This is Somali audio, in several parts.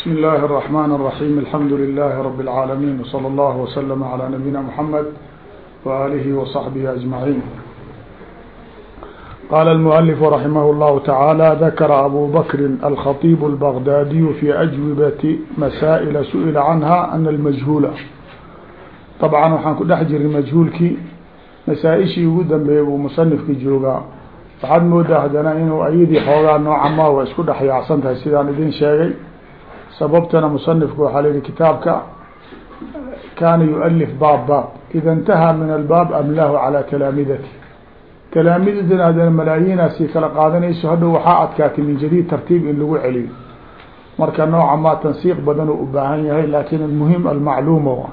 بسم الله الرحمن الرحيم الحمد لله رب العالمين وصلى الله وسلم على نبينا محمد وآله وصحبه أجمعين قال المؤلف رحمه الله تعالى ذكر أبو بكر الخطيب البغدادي في أجوبة مسائل سئل عنها أن المجهولة طبعا waxaan ku dhex jiray majhuulkii masaaئishii ugu dambeeyey buu musanifki joogaa waxaad moodaa haddana inuu ayadii xoogaa nooca ma wa isku dhex yaacsan tahay sidaan idin sheegay sababtana musanifku waxaa layihi kitaabka kaana yualif baab baab. Ida intahaa min albaab amlahu calى talaamidati talaamidadina haddana malaayiinaasii kala qaadanayso hadhow waxaa adkaatay min jadiid tartiib in lagu celiyo. Marka nooca ma tansiiq badan u ubaahan yahay laakiin almuhim almacluuma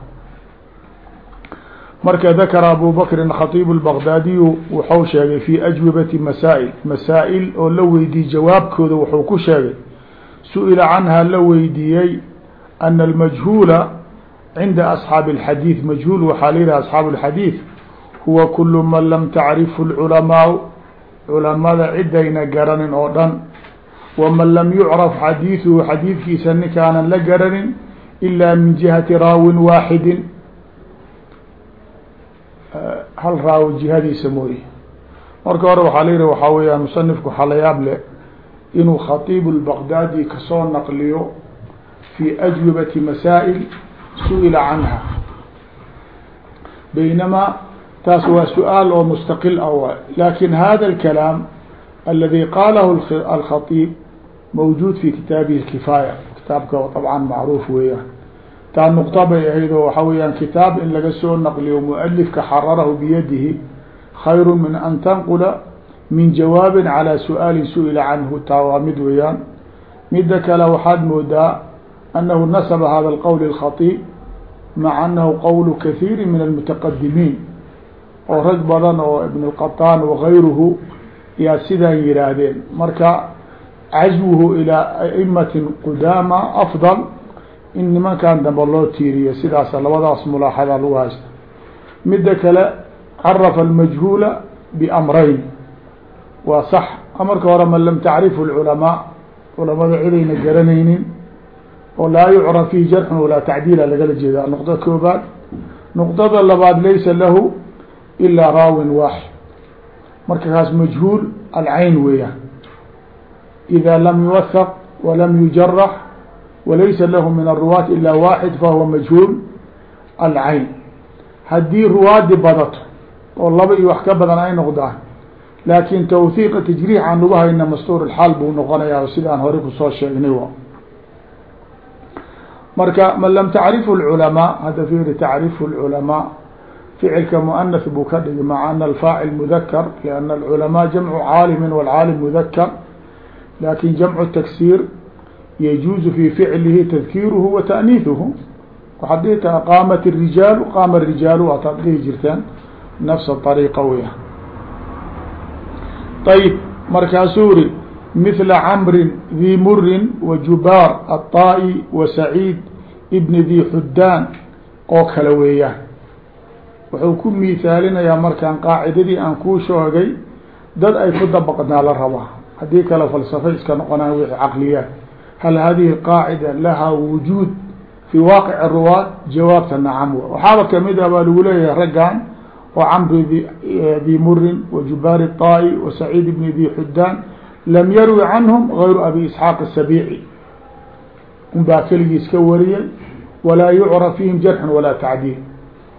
marka dakara abu bakrin khatiib اlbagdaadiyu wuxuu sheegay fi ajwibati masaa'il. Masaa'il oo la weydiiyey jawaabkooda wuxuu ku sheegay su-ila canha la weydiiyey ana almajhuula cinda asxaabi اlxadiid majhuul waxaa la yihaha asxaabu اlxadiid huwa kulu man lam tacrifu اlculamaau culamada cidayna garanin oo dhan waman lam yucraf xadiiduhu xadiidkiisa ninkaanan la garanin ila min jihati raawin waaxidin hal raawi jihadiisa mooye marka hore waxaa la yihi waxaa weeyaan musanifku waxaa la yaab leh inuu khatiibu lbaqdaadi ka soo naqliyo fii ajwibati masaa'il su'ila canha. Baynamaa taas waa su'aal oo mustaqil ah waay. Lakin hada alkalaam aladi qaalahu alkhatiib mawjuud fi kitaabihi lkifaaya kitaabka dabcan macruuf weeyaan. Taa nuqta bay ahayd oo waxaa weeyaan kitaab in laga soo naqliyo mualifka xararahu biyadihi khayru min an tanqula min jawaabin calaa su'aalin su'ila canhu taa waa mid weeyaan. Midda kale waxaad moodaa annahu nasaba hada alqowl اlkhatiib maca annahu qowlu kahiiri min almutaqadimiin. Oo rag badan oo ibn اlqataan wagayruhu yaa sidaan yihaahdeen marka cazwuhu ilaa aimatin qudaama afdal. In nimankan dambe loo tiiriyo sidaasa labadaas mulaaxada lagu haysta midda kale carafa almajhuula bamrayn waa sax. Amarka hore man lam tacrifu lculamaa culamada cidayna garanaynin oo laa yucraf fihi jarxun walaa tacdiila lagala jeeda nuqda koobaad nuqdada labaad laysa lahu ilaa raawin waaxid. Marka kaas majhuul alcayn weeyaan. Ida lam yuwahaq walam yujarax walaysa lahu min aruwaat ila waaxid fahuwa majhuul alcayn haddii ruwaadi badato oo laba iyo wax ka badan ay noqdaan laakin twhiiqa tajriix aan ugu hayna mastuur xaal buu noqonayaa sidaan hore ku soo sheegnay w marka man lam tacrifu culamaa hadda fiiri tacrifu culamaa ficilka muanath buu ka dhigi maca ana alfaacil mudakar lianna alculamaa jamcu caalimin walcaalim mudakar laakin jamcu taksiir yajuuzu fii ficlihi tadkiiruhu wa taaniihuhu waxaad dhihi ta qaamat اrijaalu qaama rijaalu ataad dhihi jirteen nafsa ariiqa weya ayb markaasuu yihi mila camrin dhi murin wa jubaar aلطaa-i wa saciid ibn dhi xudaan oo kale weeyaan. Wuxuu ku miihaalinayaa markaan qaacidadii aan kuu shoogay dad ay ku dabaqnaa la rabaa. Haddii kale falsafo iska noqonaa wixi caqliyaad hal hadihi qaacida laha wujuud fii waaqic ruwaad jawaabta nacam. Waxaaba ka mid a ah baa lagu leeyahay raggan oo camri di murin wa jubaari طaa'i wa saciid bni di xudaan lam yarwi canhum gayru abi isxaaq الsabici un baa keligiis ka wariyay walaa yucraf fihim jarxun walaa tacdiil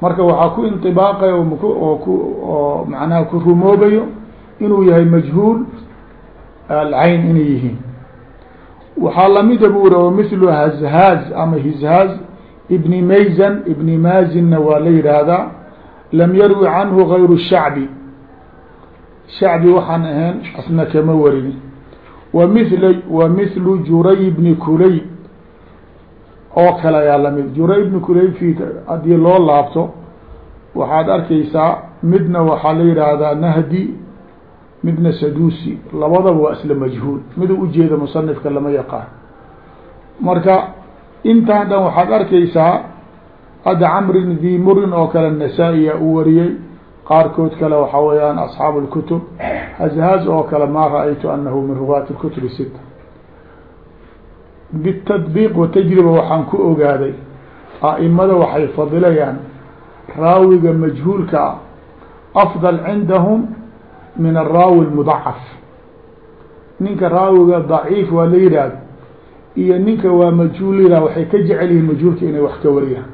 marka waxaa ku inطibaaqaya oo ku oo macnaha ku rumoobayo inuu yahay majhuul alcayn inay yihiin waxaa lamida bu uri mithlu hazhaaz ama hizhaaz ibni mayzan ibni maazinna waa la yidhaahdaa lam yarwi canhu gayru shacbi. Shacbi waxaan ahayn asna kama warin wa mil wa mithlu juray bni kulayb oo kale ayaa la mid juray bni kulayb fi haddii loo laabto waxaad arkaysaa midna waxaa la yidhaahdaa nahdi midna sadusi labadaba waa isla majhuul. Mida ujeeda musanifka lama yaqaan. Marka intaan dhan waxaad arkaysaa hadda camrin di murin oo kale nasaa-iya u wariyey. Qaarkood kale waxaa weeyaan asxaabu اlkutub hazhaaz oo kale maa ra'aytu anahu min ruwaati اkutub sita bitadbiiq watajriba waxaan ku ogaaday a'imada waxay fadilayaan raawiga majhuulka ah afdal cindahum min araawi lmudacaf ninka raawiga daciif waa la yihahdo iyo ninka waa majhuul yihah waxay ka jecel yihiin majhuulka inay wax ka wariyaan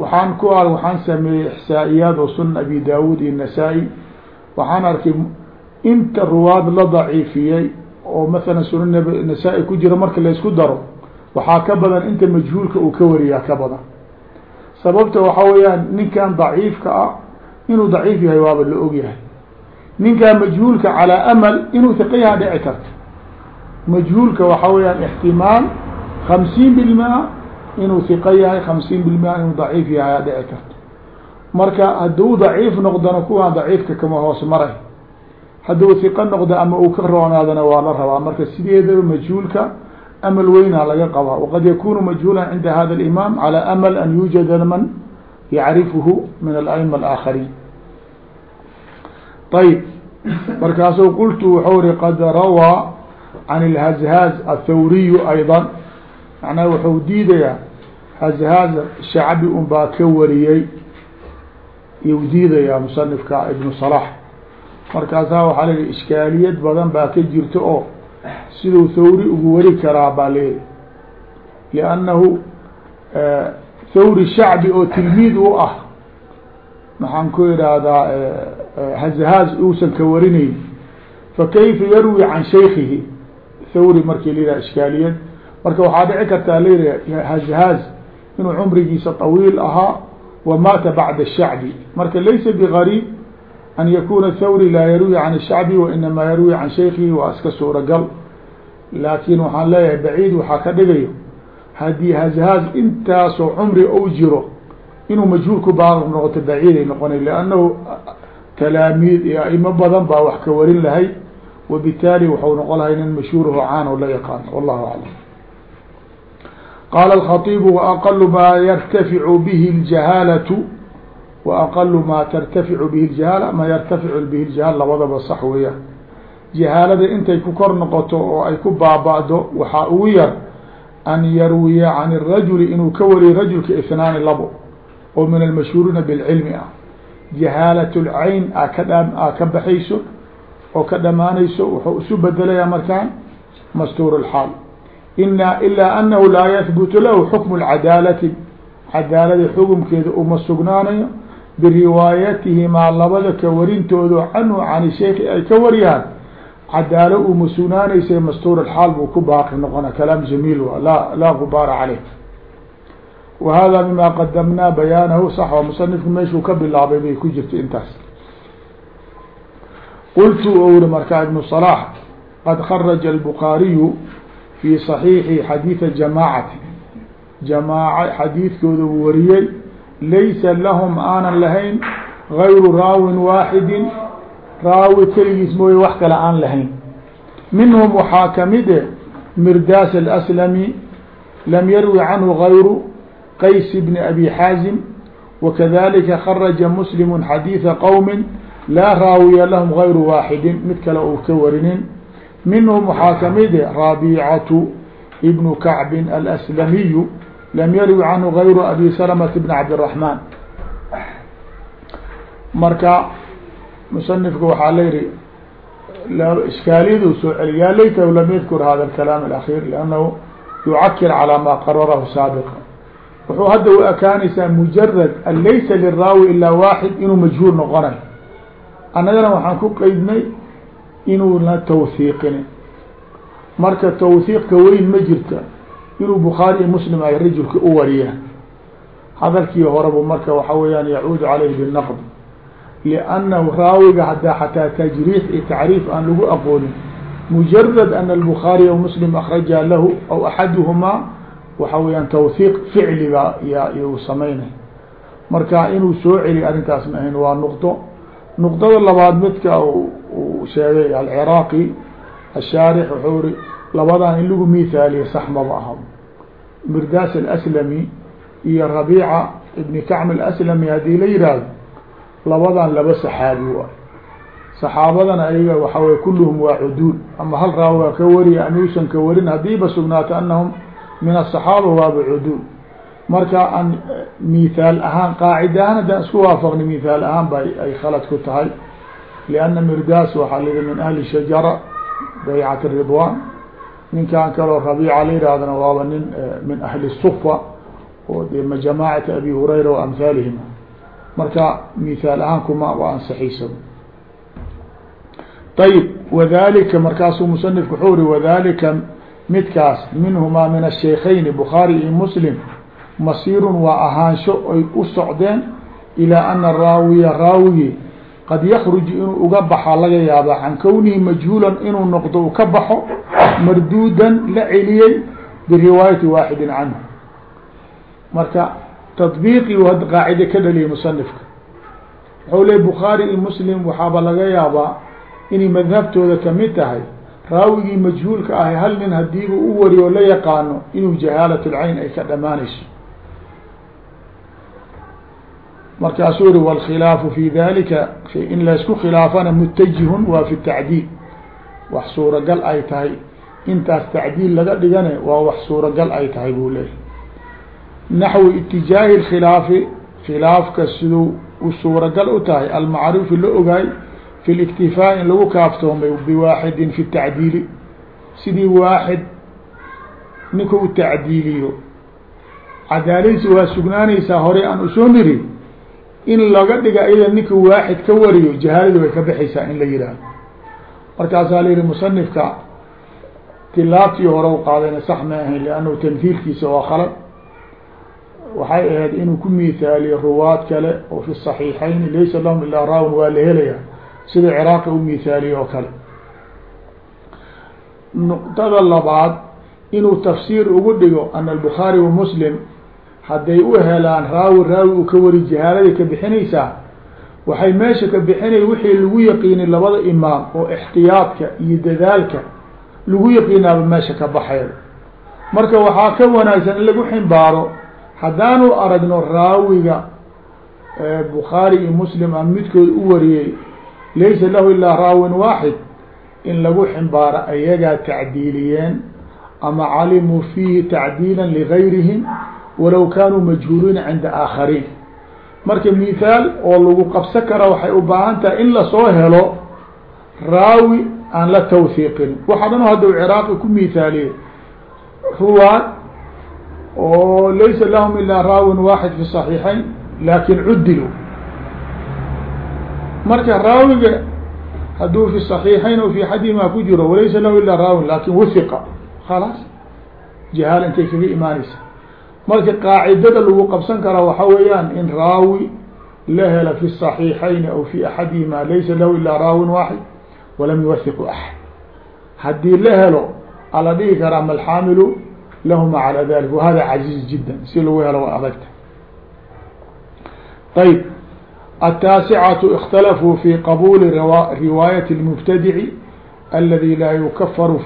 waxaan ku ar waxaan sameeyey ixsaa-iyaad oo sunan abi daawuud iyo nasaa-i. Waxaan arkay inta ruwaad la daciifiyey oo masalan sunan nasaa-i ku jira marka laysku daro waxaa ka badan inta majhuulka uu ka wariyaa ka badan. Sababta waxa weeyaan ninkan daciifka ah inuu daciif yahay waaba la og yahay. Ninkan majhuulka calaa amal inuu hiqa yaha dhici karto majhuulka waxa weeyaan ixtimaal hamsiin bilmia inuu hiqa yahay hamsiin bilmia inuu daciif yahay a dhici karto marka hadduu daciif noqdona kuwaan daciifka kama hoos maray hadduu hiqo noqdo ama uu ka roonaadana waa la rabaa marka sideedaba majhuulka amal weynaa laga qabaa waqad yakunu majhuulan cinda hada اlimaam calى amal an yuujada man yacrifuhu min alama alaakhariin ayb markaasuu qultu wuxuu ri qad rawaa can اlhazhaaz athawriyu ayضa macnaha wuxuu diidayaa hazhaaz shacbi un baa ka wariyey iyuu diidayaa musanifka ibnu صalax markaasaa waxaa la yihi ishkaaliyad badan baa ka jirta oo siduu thawri ugu wari karaa baa leeyahy liannahu thawri shacbi oo tilmiid u ah maxaan ku idhaahdaa hazhaaz uusan ka warinayn. Fakayfa yarwi can shaykihi thawri markii la yidhaha ishkaaliyad marka waxaa dhici kartaa layihi hazhaaz inuu cumrigiisa طawiil ahaa wa maata bacda الshacbi marka laysa bgariib an yakuna thawri laa yarwi can الshacbi wainamaa yarwi can shaykihi waa iska suuragal laakin waxaan leeyahay baciid waxaa ka dhigayo haddii hazhaaz intaasoo cumri ou jiro inuu majhuulku baaq noqoto baciiday noqonay lannahu talaamiid iyo aimo badan baa wax ka warin lahay wabitaali waxau noqon lahay nin mashhuuraho caan oo la yaqaan wallahu aclam qaala alkhaibu waaqalu maa yartaficu bihi ljahaalatu waaqalu maa tartaficu bihi ljahaala maa yartaficu bihi ljahaala labadaba sax weeyaan jahaalada intay ku kor noqoto oo ay ku baaba'do waxaa ugu yar an yarwiya can irajuli inuu ka wariyo rajulka ihnaani labo oo min almashhuuriina bilcilmi ah jahaalat lcayn a ka dha a ka baxayso oo ka dhamaanayso wuxuu isu bedelayaa markaan mastuur lxaal ina ilaa anahu laa yahbutu lahu xukmu lcadaalati cadaalada xukumkeeda uma sugnaanayo biriwaayatihimaa labada ka warintoodo canhu can sheeki ay ka waryaan cadaalo uma sugnaanaysa mastuur xaal buu ku baaqi noqona kalaam jamiil laa laa gubaara caleyh wa hada mima qadamnaa bayaanahu sax musanifku meeshuu ka bilaabay bay ku jirta intaas qultu uri markaa ibnu صalaax qad kharaja albukaariyu fii صaxiixi xadiida jamaacati jamaac xadiidkooda uu wariyey laysa lahum aanan lahayn gayru raawin waaxidin raawi keligiis mooye wax kale aan lahayn minhum waxaa ka mid e mirdaas aslami lam yarwi canhu gayru qays bni abi xaazim wakadalika kharaja muslimu xadiida qowmi laa raawiya lahum gayru waaxidin mid kale uu ka warinin minhum waxaa kamid e raabicatu ibnu kacbin alslamiyu lam yarwi canhu gayru abi salamata bn cabdالraحman marka musanifka waxaa la yihi iskaaliyadu soo celi yaa laytahu lam yadkur hada اkalaam اlakhيr lannahu yucakir calى ma qararahu saabiqa wuxuu hadda u ekaanaysaa mujarad an laysa liraawi ilaa waaxid inuu majhuul noqonay annagana waxaan ku qeydnay inuuna tawhiiqini marka tawhiiqka weyn ma jirta inuu bukhaari iyo muslim ay rajulka u wariyaan. Hadalkii horebu marka waxa weeyaan yacuudu caleyh binaqd liannahu raawiga haddaa xataa tajriix iyo tacriif aan lagu aqoonin. Mujarad ana albukhaariya muslim akraja lahu aw axaduhumaa waxa weeyaan tawhiiq ficliga ya iyuu samaynay marka inuu soo celi arrintaas ma ahayn waa nuqdo nuqdada labaad midka uu sheegay alciraaqi ashaarix wuxuu ri labadan in lagu mithaaliya sax maba aha mirdaas alaslami iyo rabiica ibni kacm alaslami haddii la yihahdo labadan laba saxaabi waay. Saxaabadana ayaga waxa wey kulluhum waa cuduul. Ama hal raawiga ka wariya ama yuusan ka warin hadiiba sugnaato anahum min asaxaaba waaba cuduul marka an mithaal ahaan qaacida ahaan haddaan isku waafaqni mithaal ahaan ba ay khalad ku tahay. Lianna mirdaas waxaa lidi min ahli shajara baycat ridwan ninkan kaloo rabiica la yihahdana waaba nin min ahli sufa oo de jamacati abi hurayra wa amhaalihima marka mithaal ahaan kuma waa ansaxiisa ayib wadalika markaasuu musanifku wuxuu uri wadalika midkaas minhumaa min ashaykhayn bukhaari iyo muslim masiirun waa ahaansho ay u socdeen ilaa ana raawiya raawigi qad yakruju inuu uga baxaa laga yaabaa can kownihi majhuulan inuu noqdo u ka baxo marduudan la celiyey biriwaayati waaxidin canhu. Marka taطbiiqii u hadda qaacide ka dhaliyay musanifka. Wuxuu ley bukhaari iyo muslim waxaaba laga yaabaa inay madhabtooda ka mid tahay raawigii majhuulka ahay hal nin hadiiba u wariyo la yaqaano inuu jahaalat lcayn ay ka dhamaanayso markaasuu yihi wاlkhilaafu fi dalika in laysku khilaafana mutajihun waa fi tacdiil. Wax suuragal ay tahay. Intaas tacdiil laga dhigane waa wax suuragal ay tahay buu leeyay naxwi itijaahi اkhilaafi khilaafka siduu u suuragal u tahay almacruufi la ogaay fi liktifaa in lagu kaaftoomay biwaaxidin fi tacdiili. Sidii waaxid ninku u tacdiiliyo. Cadaaladis waa sugnaanaysaa horey aan u soo niri in laga dhiga iyada ninka waaxid ka wariyo jahaaladi way ka baxaysaa in la yihahdo markaasaa la yihi musanifka tilaabtii hore u qaadayna sax ma ahayn liannahu tamhiilkiisa waa khalad. Waxay ahayd inuu ku mithaaliyo ruwaad kale oo fi صaxiixayn laysa lahum ilaa raawin waa la helaya sida ciraaqi u mithaaliye oo kale. Nuqdada labaad inuu tafsiir ugu dhigo ana albukhaari wa muslim hadday u helaan raawi raawi uu ka wari jahaaladay ka bixinaysaa waxay meesha ka bixinay wixii lagu yaqiinay labada imaam oo ixtiyaadka iyo dadaalka lagu yaqiinaaba meesha ka baxeeda marka waxaa ka wanaagsan in lagu ximbaaro haddaanu aragno raawiga bukhaari iyo muslim a midkood u wariyey laysa lahu ilaa raawin waaxid in lagu ximbaaro ayagaa tacdiiliyeen ama calimuu fiihi tacdiila ligayrihim walow kaanuu majhuuliina cinda aakhariin. Marka mithaal oo lagu qabsan kara waxay u baahan tahay in la soo helo raawi aan la tawhiiqin waxa dhan ciraaqi ku mithaaliye ruwaad oo laysa lahum ilaa raawin waaxid fi صaxiixayn laakin cudilu marka raawiga hadduu fi صaxiixayn o fi xadihima ku jiro walaysa lahu ilaa raawin laakiin wahiqa khalaas jahaal intay kaga imaanaysa marka qaacidada lagu qabsan karaa waxa weeyaan in raawi la hela fi صaxiixayn aw fi axadihima laysa lahu ilaa raawin waaxid walam yuwahiqu axad haddii la helo ala dhigi karaa malxaamilu lahma calى dalik wahada caziiz jida si lagu helo waa adagta ayb التاaسcة اkتلفوا في qبول رواaية المبتدع الذي laa يkفر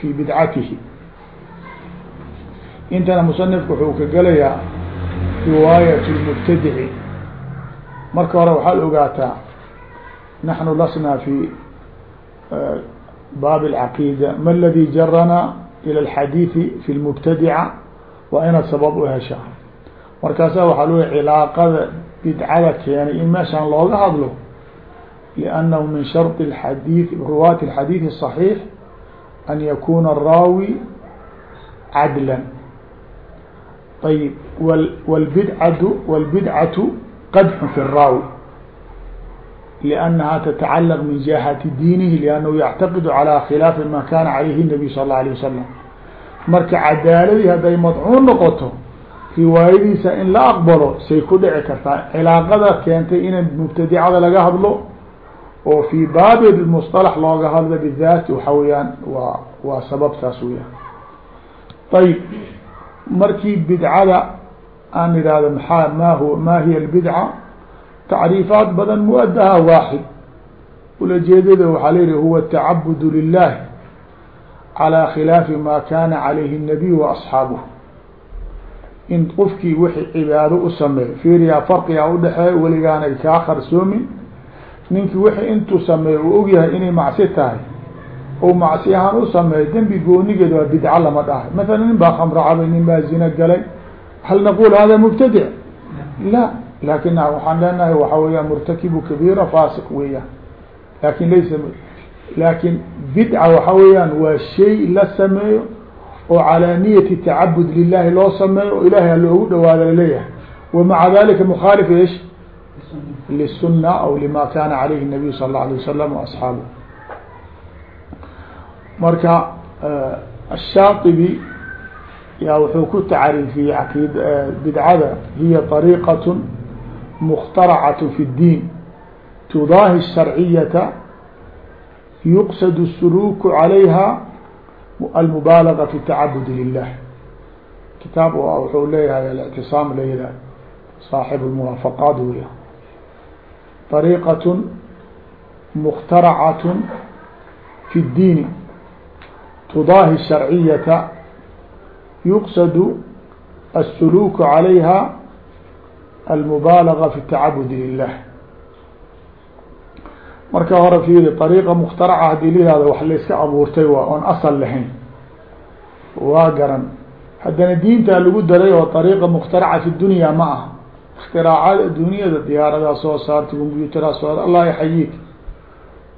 في بdعته intana مصنفka wuxuu ka gelayaa رواaية المبتدع marka hore waxaad ogaataa نحن lasna في bاب العقيدة ma الذي jarna ilى الحadيiث في المبتدعة waa inaad sabab u heshaa markaasa waxaa lo cilaaqada bidcada keenay in meeshaan looga hadlo لأnnahu min sharط الxadيiث ruwaati الxadيiث الصحيiح an yakuna الraawi cadlا ayb wاlbidcatu wاlbidcaةu qadx fi الraawi لأnnaha tatacalq min jahati diinihi لأnnahu yactaqid calى khilaafi ma kana عalayhi النabiy sal الlه عليه wasalam marka cadaaladii hadday madcuun noqoto riwaayadiisa in la aqbalo say ku dhici kartaa cilaaqada keentay in mubtadicada laga hadlo oo fi baabi musطalax looga hadlo bidaat waxa weyaan waa waa sababtaas weyaan ayb markii bidcada aan idhahdo maxaa ma hu ma hiya albidca? Tacriifaat badan muadaha waaxid. Ulajeedada waxaa layihi huwa tacabudu lilah calaa khilaafi maa kaana calayhi الnabiy waasxaabuh in qofkii wixii cibaado u sameeyo fiiriyaa farqigaa udhexeeya weligaanay kaa qarsoomin ninkii wixii intuu sameeyo uu ogyahay inay macsi tahay ou macsi ahaan u sameeyo dembi goonigeed waa bidca lama dhahay. Masalan nin baa khamro cabay nin baa zina galay. Hal naqul hada mubtadic la laakiin waxaan leenahay waxa weeyaan murtakibu kabiira faasiq weeyaan. Lakin laysa laakin bidca waxa weeyaan waa shay la sameeyo oo calaa niyati tacabud lilahi loo sameeyo oo ilahay haloogu dhawaado la leeyahay wamaca dalika mukhaalif ish lisunna aw lima kana calayhi nabiyu sal اla alay wasalam waasxaabu marka الshaaطibi yaa wuxuu ku tacriifiyey aqid bidcada hiya طariiqaة mkhtarcaة fi الdiin tudaahi الsharciyata yuqsad الsuluuk عalayha almubaalaga fi tacabud lilah kitaab wuxuu leeyahay alictisaam layla saaxib lmuwaafaqaat weya طariiqaة mkhtarcaة fi الdiini tudaahi sharciyata yuqsadu asuluuku calayha almubaalaga fi tacabudi lilah marka hore fiiri ariiqa mukhtaraca haddii layihahdo wax la iska abuurtay waa oon asal lahayn. Waa garan. Haddana diintaa lagu daray oo ariiqa mukhtaraca fi dunya ma ah ikhtiraacada dunyada diyaaradaa soo saarta combyuteraa soo allah yaxayik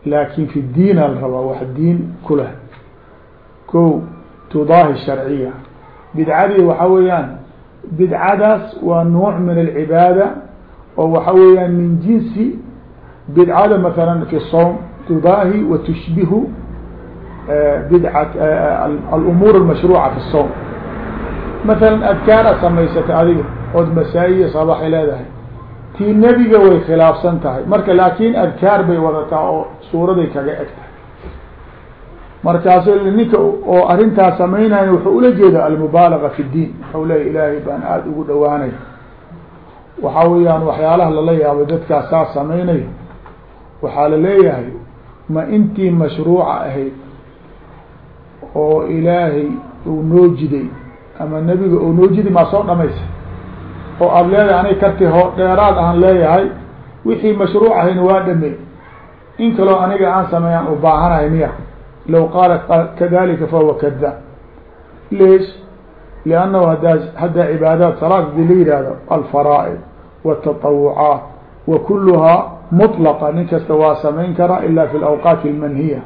laakin fi diina la rabaa wax diin ku leh ko tudaahi sharciya. Bidcadii waxa weeyaan bidcadaas waa nuuc min alcibaada oo waxa weeyaan min jinsi bidcada maala fi som tudaahi wa tushbihu eh, bidca eh, alumuur almashruuca fi som masalan adkaaraad samaysata adiga ood masaa-iya sabaxi leedahay tii nebiga way khilaafsan tahay. Marka laakiin adkaar bay wadataa oo suuraday kaga egtahay markaasu ninka oo arrintaas samaynayo wuxuu ula jeeda almubaalaga fi اdiin waxau leeya ilaahay baan aada ugu dhawaanay waxa weeyaan waxyaalaha lala yaabay dadkaas saas samaynayo waxaa la leeyahay ma intii mashruuca ahayd oo ilaahay uu noo jiday ama nebiga uu noo jiday maa soo dhamaysa? Oo aada leedahay anay karti ho dheeraad aan leeyahay wixii mashruuc ahayna waa dhamey in kaloo aniga aan sameeyaan u baahanahay miya low qaala kadalika fahuwa kadaab leesh liannahu hadaa haddaa cibaadaat salaad hadii la yihahdo alfaraa'id wاtatawucaat wa kuluhaa mطلqa nin kasta waa samayn karaa ila fi اlawqaati اlmanhiya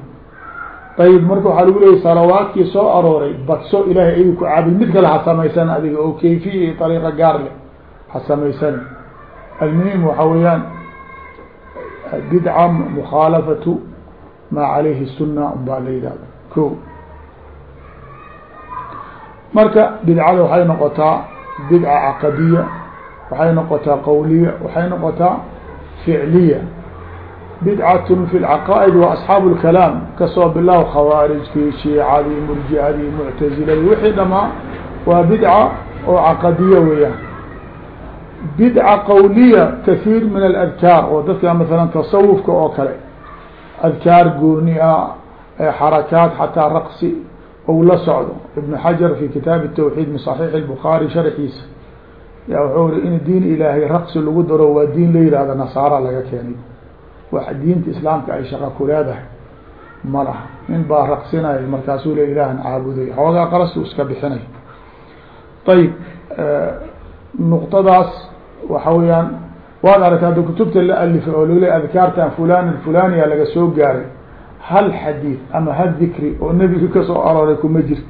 ayib marka waxaa lagu leeyay salawaadkii soo arooray badso ilahay aygu ku caabud mid kale ha samaysan adiga oo kayfiya iyo ariiqa gaar leh ha samaysan almuhim waxa weeyaan bidca mukhaalafatu maa calayhi suna un baa la yidhahda. Ko marka bidcada waxay noqotaa bidca caqadiya waxay noqotaa qawliya waxay noqotaa ficliya. Bidcat fi lcaqaa'id wa asxaabu lkalaam ka soo bilaw khawaarijkii shiicadii murjicadii muctaziladii wixii dhamaa waa bidca oo caqadiya weeyaan. Bidca qawliya kahiir min aladkaar oo dadka masalan tasawufka oo kale adkaar gooni ah xarakaat xataa raqsi ou la socdo ibn xajar fi kitaab tawxiid min صaxiix الbukhaari sharxiisa ya wuxuu ri in diin ilaahay raqsi lagu daro waa diin la yihahdo nasaara laga keenay wax diinta islaamka ay shaqa ku leedahay ma laha nin baa raqsinaya markaasuu le ilaahan caabuday xoogaa qalastu iska bixinay ayib nuqtadaas waxa weeyaan waad aragta hadda kutubta la alifay oo lole adkaartan fulan fulaniya laga soo gaaray hal xadiid ama hal dikri oo nebiga ka soo arooray kuma jirto.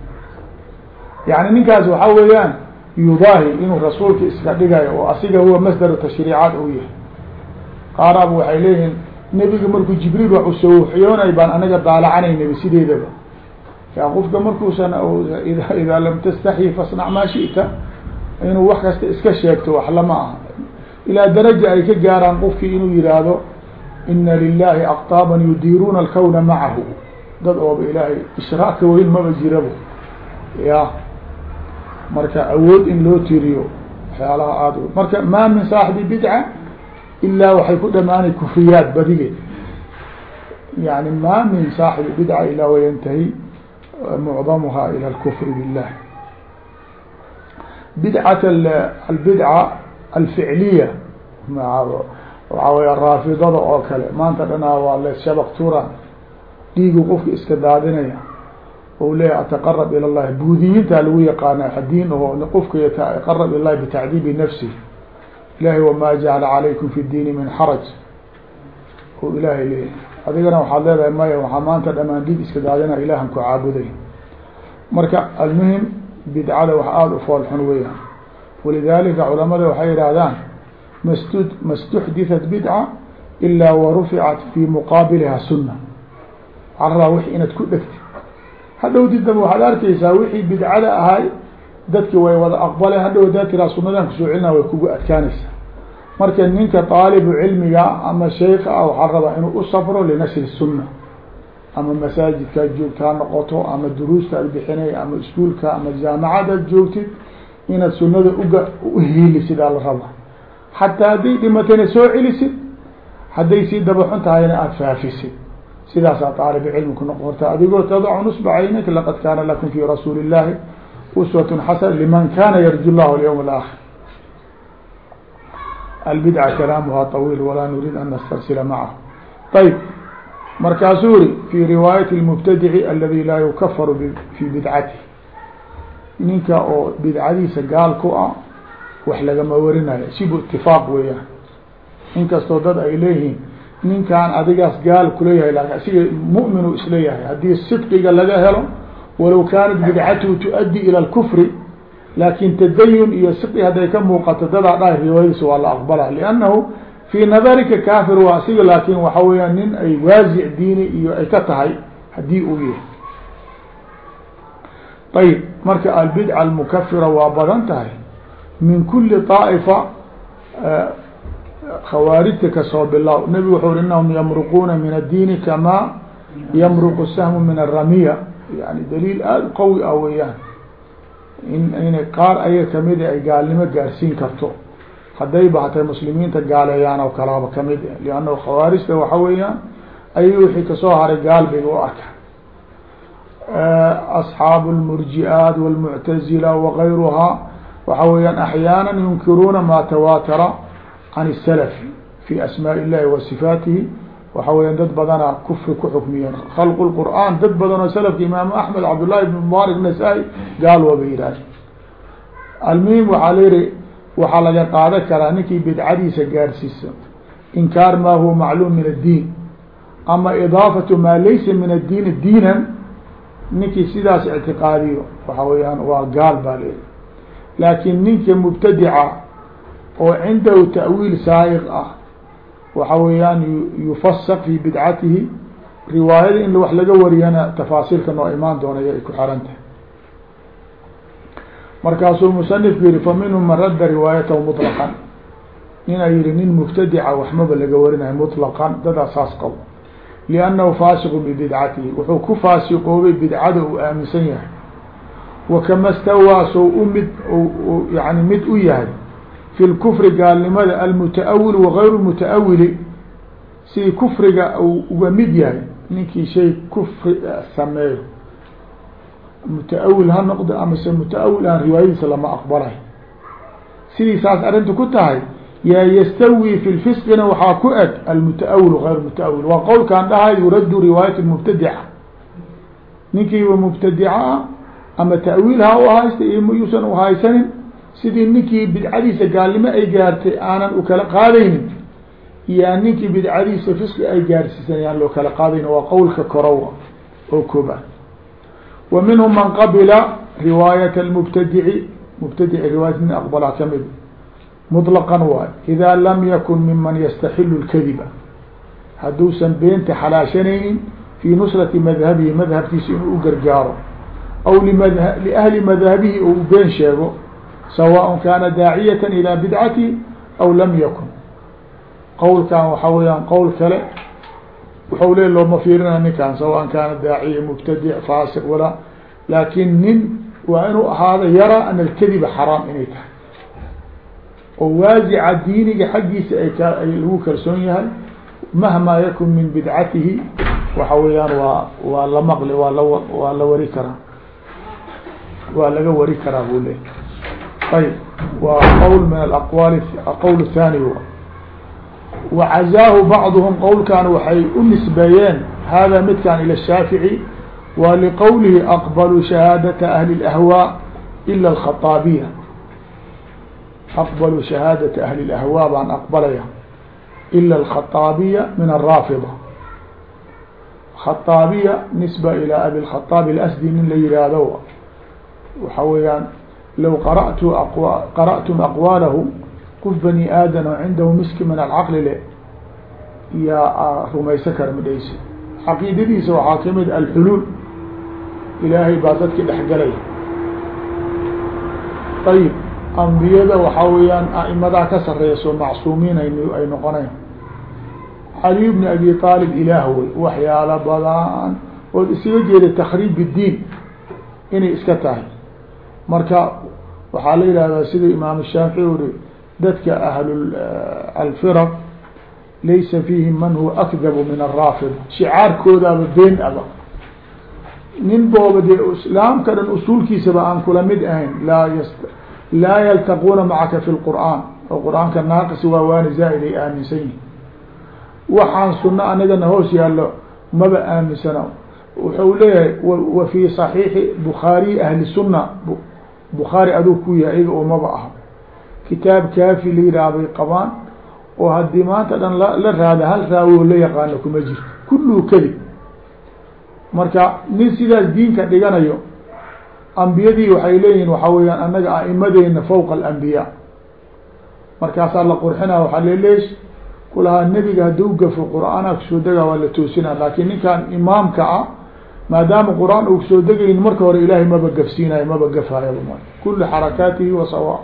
Yani ninkaas waxa weeyaan yudaahi inuu rasuulka iska dhigayo oo asiga huwa masdaru tashriicaat u yahay. Qaaraaba waxay leeyihiin nebiga markuu jibriil wax u soo waxyoonay baan anaga daalacanaynabi sideedaba. Ya qofka markuusan idaa lam tastaxyi fasnac maa shita inuu wax kasta iska sheegto wax lama aha ilaa daraja ay ka gaaraan qofkii inuu yihaahdo ina lilahi aqtaaban yudiiruuna alkawna macahu. Dad ooba ilaahay ishraaka weyn maba jirabo ya. Marka awood in loo tiriyo waxyaalaha aada marka maa min saaxibi bidca ilaa waxay ku dhamaanay kufriyaat badigeed yani ma min saaxibi bidca ilaa wayantahi mucdamuha ila alkufri billah bidcat albidca alficliya waxaa weya raafidada oo kale maanta dhanaa waa le shabaq tura dhiigu qofka iska daadinaya ou leeyahy ataqarab ila llahi buudiyiintaa lagu yaqaana diin oo qofka yataqarab ila llahi bitacdiibi nafsi ilahay wamaa jacala calaykum fi diini min xaraj o ilaahay leeyahy adigana waxaad leedahay maya waxaa maanta dhamaan dhiig iska daadina ilaahan ku caabuday marka almuhim bidcada wax aada u fool xun weeyaan walidalika culamada waxay yidhaahdaan mast ma stuxdithat bidca ilaa waruficat fi muqaabiliha suna waxaa rabaa wixi inaad ku dhegti hadhow didaba waxaad arkaysaa wixii bidcada ahay dadki way wada aqbaleen hadhow hadaa tiraa sunadan ku soo celina way kugu adkaanaysaa marka ninka aalibu cilmiga ama sheika ah waxaa rabaa inuu u safro linashri sunna ama masaajidkaad joogta ha noqoto ama duruusta ad bixinay ama iskuulka ama jaamacad joogtid inaad sunada uga uhiilisid aa la rabaa. Xataa hadday dhimatayna soo celisid hadday sii dabaxun tahayna aada faafisid. Sidaasaa aalibu cilmi ku noqon karta adigoo tadacu nusba caynik laqad kaana lakum fi rasuuli illahi uswatun xasana liman kana yarju llah alyawm alaakhir. Albidca kalaamuha طawiil walaa nuriid an nastarsila macahu. Ayb markaasuu uri fi riwaayati اlmubtadici aladi laa yukafaru fi bidcatih ninka oo bidcadiisa gaal ku ah wax lagama warinayo. Sibu itifaaq weeyaan. Inkastoo dad ay leeyihiin ninkaan adigaas gaal kuleeyahay laakiin asiga mu'minu is leeyahay. Haddii sidqiga laga helo walow kaanat bidcatuhu tu-addi ila alkufri laakin tadayun iyo sidqi hadday ka muuqato dadaa dhahay riwaayadiisa waa la aqbala liannahu fii nadarika kaafir waa asiga laakin waxa weeyaan nin ay waasic diini iyo ay ka tahay haddii uu yahay ayib marka albidca almukafira waa badan tahay. Min kuli طaa'ifa khawaarijta ka soo bilaw. Nebigu wuxuu uri inahum yamruquuna min addiini kamaa yamruqu sahmu min aramiya yani daliil aada u qawi ah weeyaan. In inay qaar ayaga ka mid ay gaalnimo gaarsiin karto. Haddayba hatay muslimiinta gaaleeyaan oo kalaaba ka mid ah liannahu khawaarijta waxa weeyaan ayaga ka soo haray gaal bay asxaabu lmurji'aat walmuctazila wagayruhaa waxa weeyaan axyaana yunkiruuna maa tawaatara can الsalafi fi asmaaء illahi wa sifaatihi waxa weya dad badanaa kufri ku xukmiyeen khalqu lqur'aan dad badan oo salafka imaamu axmed cabdullahi ibn mubaarak nasaa-i gaal waba yihahda almuhim waxaa la yihi waxaa laga qaadan karaa ninkii bidcadiisa gaarsiisa inkaar maa huwa macluum min addiin ama idaafatu maa laysa min addiini diinan ninkii sidaas ictiqaadiyo waxa weeyaan waa gaal baa layihi laakin ninka mubtadica oo cindahu ta'wiil saa'iq ah waxa weeyaan yufasaq fi bidcatihi riwaayada in wax laga wariyana tafaasiilka noo imaan doonaya ay ku xeran tahay. Markaasuu musanifku yihi fa minhum man radda riwaayatahu muطlaqan ninaa yihi nin mubtadica waxmaba laga warinayo muطlaqan dadaa saas qabo liannahu faasiqu bibidcatihi wuxuu ku faasiqoobay bidcada uu aaminsan yahay wakama stawaa sow u mid yani mid u yahay fi lkufri gaalnimada almutaawil wagayru mutaawili sidii kufriga uu uga mid yahay ninkii shay kufri sameeyo mutaawil ha noqdo amase mutaawil aan riwaayadiisa lama aqbalay sidii saas arrinta ku tahay yaa yastawi fi lfisqina waxaa ku eg almutaawil gayr mutaawil. Waa qowlkaan dhahay yuraddu riwaayat mubtadica ninkiiba mubtadica ah ama ta'wiil ha u haysta iyo yuusan uhaysanin sidii ninkii bidcadiisa gaalnimo ay gaartay aanan u kala qaadaynin yaa ninkii bidcadiisa fisqi ay gaarsiisan yaan loo kala qaadayn waa qowlka korowa oo kooba wa minhum man qabila riwaayat lmubtadici mubtadici riwaayat min aqbalaa ka mid muطlaqan waayo idaa lam yakun miman yastaxilu lkadiba hadduusan beenta xalaashanaynin fii nusrati madhabihi madhabkiisa inuu u gargaaro aw liahli madhabihi uu been sheego sawaaء kaana daaciyata ilaa bidcati aw lam yakun. Qowlkan waxaa weyaan qowl kale wuxuu le looma fiirina ninkan sawa kaana daaciya mubtadic faasiq walaa laakin nin waa inuu ahaado yaraa an alkadiba xaraam inay tahay oo waajica diiniga xaggiisa ay ka ay lagu kalsoon yahay mahmaa yakun min bidcatihi waxa weeyaan waa waa la maqli waa la waa la wari karaa waa laga wari karaa buu leey ayb waa qowl min alaqwaali aqowl thaani wa wacazaahu bacduhum qowlkan waxay u nisbeeyeen hada midkan ila shaafici waa liqowlihi aqbaluu shahaadata ahli اlahwaa ila alkhaaabiya aqbaluu shahaadaةa ahli اlأhwaa baan aqbalaya ila اlkhaطaabiya min الraafida khaطaabiya nisba ilى abi الkhaطaab اlasdi nin la yihahdo waxa weeyaan low qaratu qara'tum aqwaalahu qof bani aadam oo cindahu miski min alcaqli le yaa rumaysan kara midhaysi caqiidadiisa waxaa kamid alxuluul ilaahay baa dadki dhexgalay ayib ambiyada waxaa weeyaan aimadaa ka sareyso macsuumiin ay noqonayn. Caliy bni abi aalib ilaah wey waxyaalo badan ood isaga jeeda takriib اdiin inay iska tahay. Marka waxaa la yihahdaa sida imaam shaafici uri dadka ahl alfiraq laysa fiihim man huwa akdabu min araafid shicaarkoodaaba been aba. Nin booba dee islaamka dhan usuulkiisaba aan kula mid ahayn laa laa yaltaquuna macaka fi lqur'aan oo qur'aanka naaqis waa waani zaaid ay aaminsan yihiin waxaan suno anagana hoos yaallo maba aaminsana wuxuu leeyahay wa fi صaxiixi bukhaariyi ahli sunna bukhaari aduu ku yahay iyaga oo maba aha kitaab kaafi la yidhaah bay qabaan oo haddii maanta dhan la raada hal raawo la yaqaano kuma jirto kulluhu kadib marka nin sidaas diinka dhiganayo ambiyadii waxay leeyihiin waxaa weyaan annaga aimadeena fawqa alambiyaa markaasaa la qurxinaa waxaa leleesh kulahaa nebiga hadduu gafo qur'aanaa ku soo degaa waa la toosinaa. Laakiin ninkan imaamka ah maadaama qur'aan uu ku soo degayn marka hore ilaahay maba gafsiinayo maba gafayaba ma kulu xarakaatihi wasawa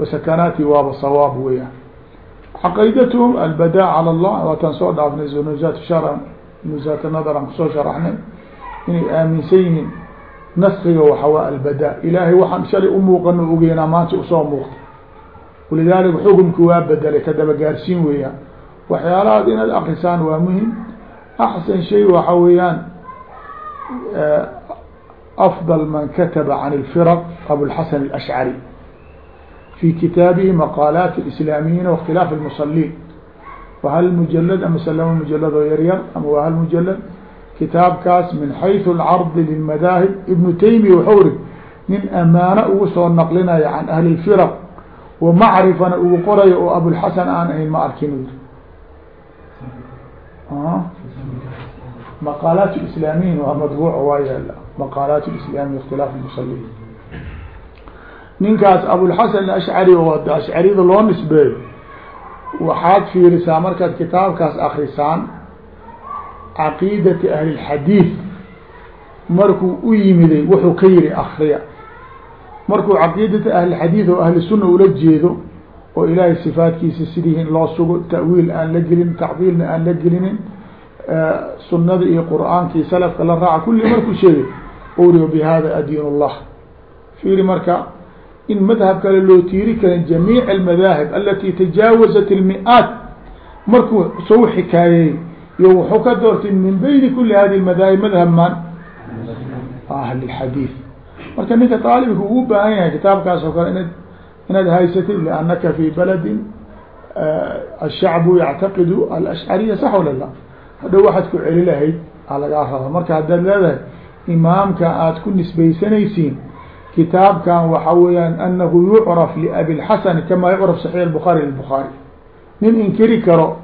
wasakanaatihi waaba sawaab weyaan caqiidatuhum albadaa cala allah waataan soo dhaafnay nusaat shara nusaat nadar aan ku soo sharaxnay inay aaminsan yihiin naskiga waxawaa albadaa ilaahay waxaan shalay umuuqano ogeynaa maanta usoo muuqta walidaalika xukumki waa bedelay kadaba gaarsiin weeyaan waxyaalahaas inaad akrisaan waa muhim axsan shay waxa weeyaan afضل man kataba can اlfirq abulxasan الashcari fi kitaabihi maqaalaat اlislaamiyiina waاkhtilaaf اlmusaliin wahal mujalad ama salama mujalad oo yaryar ama waa hal mujalad kitaabkaas min xayثu اlcardi lilmadaahib. Ibnu taymiya waxau ri nin amaano ugu soo naqlinaya can ahli firaq wa macrifana ugu qoraya oo abulxasan aan ahayn ma arkin ah. maqaalaat islaamiyin waa madbuuc waa yaalla maqaalaat islaamiya ikhtilaaf musaliin ninkaas abulxasan ashcari ashcariyada loo nisbeeyo waxaad fiirisaa markaad kitaabkaas akrisaan caqiidati ahli lxadiid markuu u yimiday wuxuu ka yihi akriya markuu caqiidati ahlixadiid oo ahli sunna ula jeedo oo ilaahay sifaatkiisa sidii in loo sugo ta'wiil aan la gelin tacdiilna aan la gelinin sunada iyo qur'aankii salafka la raaca kulli markuu sheegay uri bihada adiin اllah fiiri marka in madhab kale loo tiiri karin jamiic almadaahib alati tajaawazat اlmi'aat markuu soo xikaayey iyo wuxuu ka doortay min bayni kuli hadi madaahib madhab man ahli xadiid marka ninka aalibka ugu baahan yahay kitaabkaas oo kale inad inaad haysatid liannaka fi baladin ashacbu yactaqidu alashcariya sax wala la? Hadhow waxaad ku celi lahayd aa lagaa raba. Marka haddaad leedahay imaamka aad ku nisbaysanaysiin kitaabkan waxa weeyaan anahu yucraf liabi lxasani kama yucraf saxiix الbukhaari lilbukhaari nin inkiri karo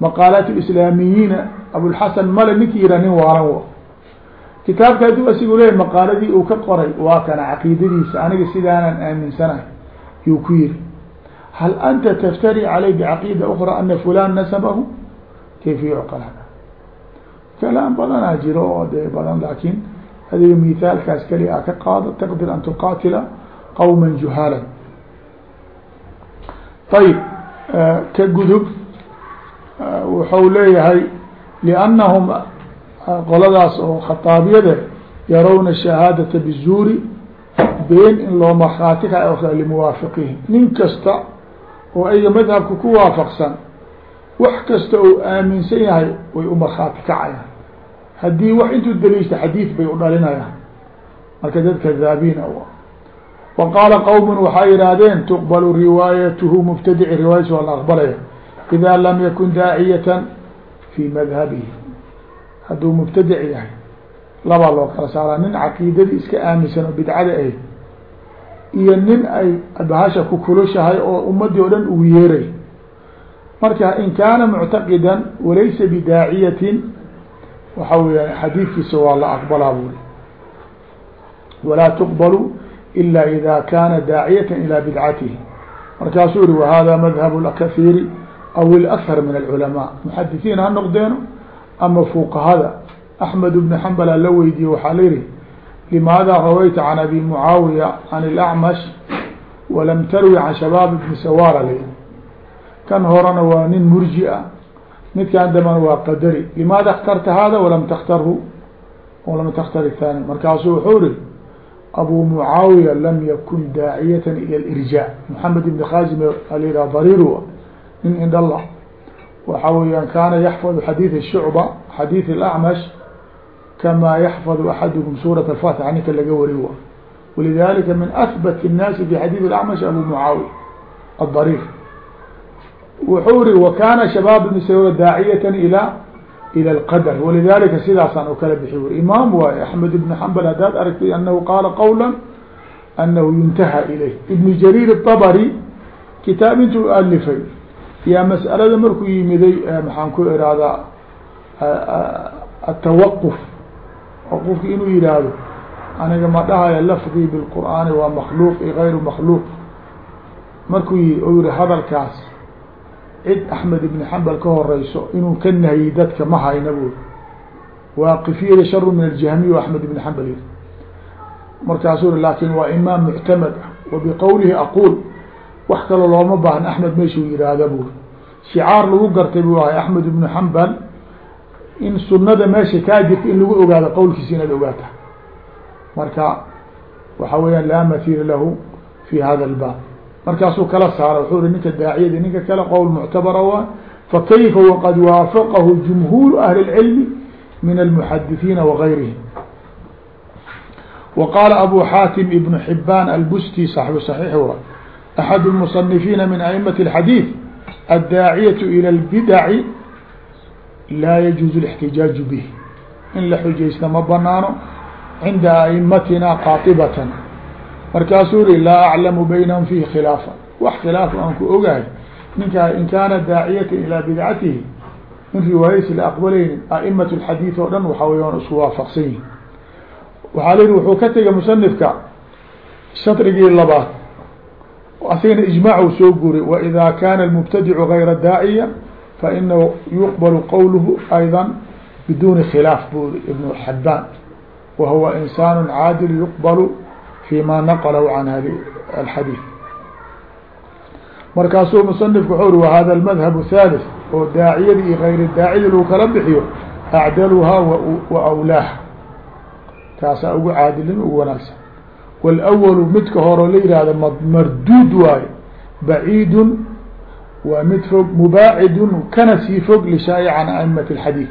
maqaalaat islaamiyiina abulxasan male ninki yiha nin waalan w kitaabka hadduu asigu leeyahy maqaaladii uu ka qoray waa kana caqiidadiisa aniga sidaanan aaminsanahay yuu ku yihi hal anta taftari caley bcaqiida ukra ana fulan nasabahu? Kayfa yucqal hada kalaam badanaa jiro oo dee badan laakin adiga mithaalkaas keli a ka qaado taqdir an tuqaatila qawma juhaala ayib ka gudub wuxuu leeyahay liannahum qoladaas oo khataabiyade yarawna shahaadata bizuuri been in loo markhaati ka limuwaafiqihi nin kasta oo ayaga madhabka ku waafaqsan wax kasta oo aaminsan yahay way u markhaati kacayaan haddii wax intuu daliishta xadiid bay u dhalinayaan. Marka dad kadaabiina wa qaala qowmun waxay yidhaahdeen tuqbalu riwaayatuhu mubtadici riwaayadiis waa la aqbalaya إida lam yakun daaciyata fi madhabihi hadduu mubtadic yahay labaa loo kala saaraa nin caqiidadii iska aaminsan oo bidcada ahayd iyo nin ay bahasha ku kulushahay oo ummadii o dhan ugu yeeray marka in kaana muctaqidan walaysa bidaaciyatin waxa weya xadiidkiisa waa la aqbalaa buri walaa tuqbalu ila ida kana daaciyata ilى bidcatihi markaasuu uri wahada madhab kahiiri aw اlأkhar min alculamaa muxadisiin ha noqdeeno ama fuqahada axmed bn xambala la weydiiye waxaa la yihi limaada rawayta can abi mucaawiya can اlacmash walam tarwi can shabaab bni sawara la kan horena waa nin murji a midkan dambana waa qadari limaada اkhtarta hada walam takhtarhu walam takhtar الthani markaasuu wuxuu ri abu mucaawiya lam yakun daaciyata ilى اlirjaa moxamed ibn khazim alayha dariir nin indhala waxa weyaan kaana yaxfadu xadiid shucba xadiid اlacmash kama yaxfadu axadukum suuraة alfatixa ninka laga wari wa walidalika min ahbat الnaasi fi xadiid اlacmash abu mucaawiya adariir wuxuu ri wakana shabaab ibn sawra daaciyata ilى ilى اlqadr walidalika sidaasaan u kala bixi wuri imaam waaye axmed ibn xambal haddaad aragtay anahu qaala qawla anahu yuntaha ilayh ibn jariir الطabri kitaab intuu alifay yaa mas'alada markuu yimiday maxaan ku irahdaa atawaquf oo qofki inuu yihaahdo aniga ma dhahaya lafdii bilqur'aani waa makluuq iyo gayru makluuq markuu yi u yihi hadalkaas cid axmed ibn xambal ka horeyso inuu ka nahiyey dadka ma hayna buuri waaqifiyada sharu min aljahmiya axmed ibn xambal yiri. Markaasuu laakin waa imaam muctamad ah. Wa biqowlihi aqul wax kalo looma baahno axmed meeshuu yiraahda bur shicaar lagu gartay buu ahay axmed ibnu xambal. In sunada meesha kaa jirta in lagu ogaado qowlkiisa inaad ogaata marka waxa weyaan laa mathiila lahu fi hada albaab. Markaasuu kala saara wuxuu i ninka daaciyada ninka kale qowl muctabara waa fakayfa waqad waafaqahu jumhuuru ahli اlcilmi min almuxadisiina wagayrihim wa qaala abu xaatim ibnu xibaan albusti saxbu saxiix axad اlmusanifiina min aimati اlxadiid addaaciyaة ilى اlbidaci laa yajuuzu الاxtijaaju bih in la xujaysta ma banaano cinda aimatina qaatibatan markaasuu ri laa aclamu baynahum fihi khilaafa wax khilaaf aan ku ogahay ninkaa in kaana daaciyata ilaa bidcatihi in riwaayadiisi la aqbalaynin aimat اlxadiid oo dhan waxa weya isku waafaqsan yihin waxaa la yihi wuxuu ka tegay musanifka shatrigii labaad asigana ijmaacu soo guuray waida kana mubtadicu gayra daaciya fainahu yuqbalu qowluhu ayda biduuni khilaaf buuri ibnu xabaan wa huwa insaan caadil yuqbalu fi ma naqlahu can ha alxadiid markaasuu musanifku wuxuu uri wahada almadhabu thalith oo daaciyadii iyo gayri daaciyadii lagu kala bixiyo acdaluhaa wa wlaaha taasaa ugu caadilin ugu wanaagsan wاlأwl midka horo la yihahdo marduud waayo baciidun waa mid fog mubaacidun kana sii fog lishaa'ic can a'imat اlxadiid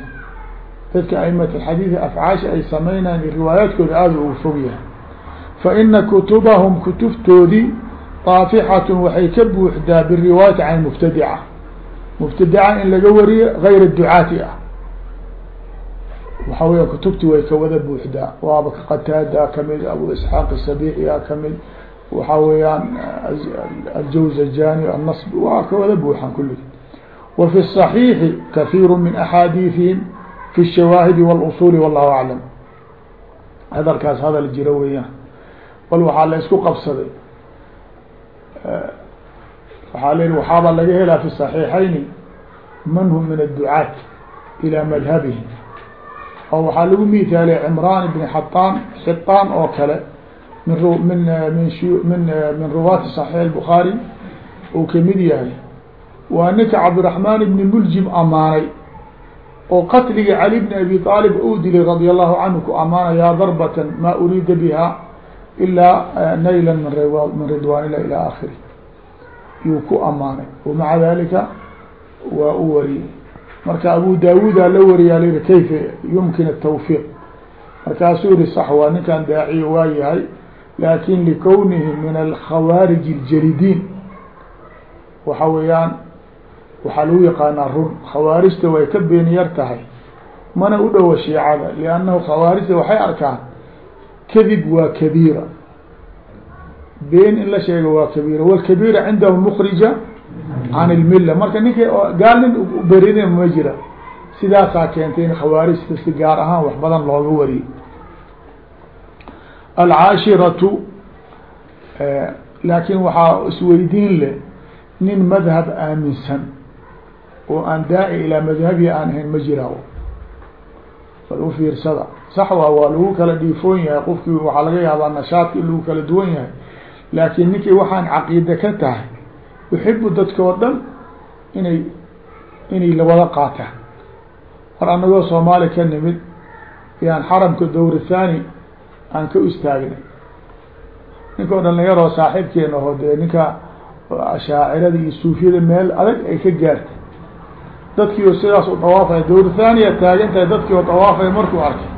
dadka a'imat اlxadiid afcaasha ay sameynayaan riwaayaadkooda aada ugu fog yahay faina kutubahum kutubtoodii طaafixatun waxay ka buuxdaa biriwaayati can mubtadica mubtadica in laga wariyo gayr ducaati ah waxa weya kutubti way ka wada buuxdaa waaba qataada kamid abu isxaaq sabiixiya kamid waxa weeyaan aljawzajani anasb waa ka wada buuxaan kuligi wa fi الصaxiixi kahiiru min axaadiiثihim fi الshawaahidi wاlusuuli wallahu aclam hadalkaas hadal jiro weeyaan bal waxaa la isku qabsaday waxaa la yihi waxaaba laga helaa fi صaxiixayni man hum min الducaat ilى madhabihim oo waxaa lagu mihaaliya cimraan ibn xataan xitaan oo kale min min min min min ruwaati صaxiix الbukhaari uu kamid yahay waa ninka cabdiraحmaan ibni muljim amaanay oo qatligii cali bni abi aalib uu dilay radi allahu canhu ku amaanaya darbatan ma uriida biha ilaa nayla min min ridwan ilah ilى akhiri yuu ku amaanay wamaca dalika waa u wariyey marka abu daawuda la wariyaa la yihi kayfa yumkin الtawfiiq markaasuu yihi sax waa ninkan daaciye waa yahay laakin likownihi min alkhawaarij اljalidiin waxa weeyaan waxaa lagu yaqaanaa run khawaarijta way ka beeni yar tahay mana u dhowo shiicada liannahu khawaarijta waxay arkaan kadib waa kabiira been in la sheega waa kabiira wlkabiira cindahum mukrija can ilmilla marka ninka gaal nin berina ma jira sidaasaa keentay in khawaarijta si gaar ahaan wax badan looga wariyay alcaashiratu laakin waxaa isweydiin leh nin madhab aaminsan oo aan daaci ilaa madhabi aan ahayn ma jiraa bal fiirsada sax waa waa lagu kala dhiifoon yahay qofkii waxaa laga yaabaa nashaadka lagu kala duwan yahay laakiin ninkii waxaan caqiide ka tahay uxibu dadka oo dhan inay inay lawada qaataan. War anagoo soomaali ka nimid yaan xaramka dowr thani aan ka istaagnay ninka o dhalinyaroo saaxiibkeena oo dee ninka ashaacirada iyo suufiyada meel adag ay ka gaartay. Dadkii oo sidaas u dawaafaya dowr thaniya taagan tahay dadkii oo dawaafaya markuu arkay.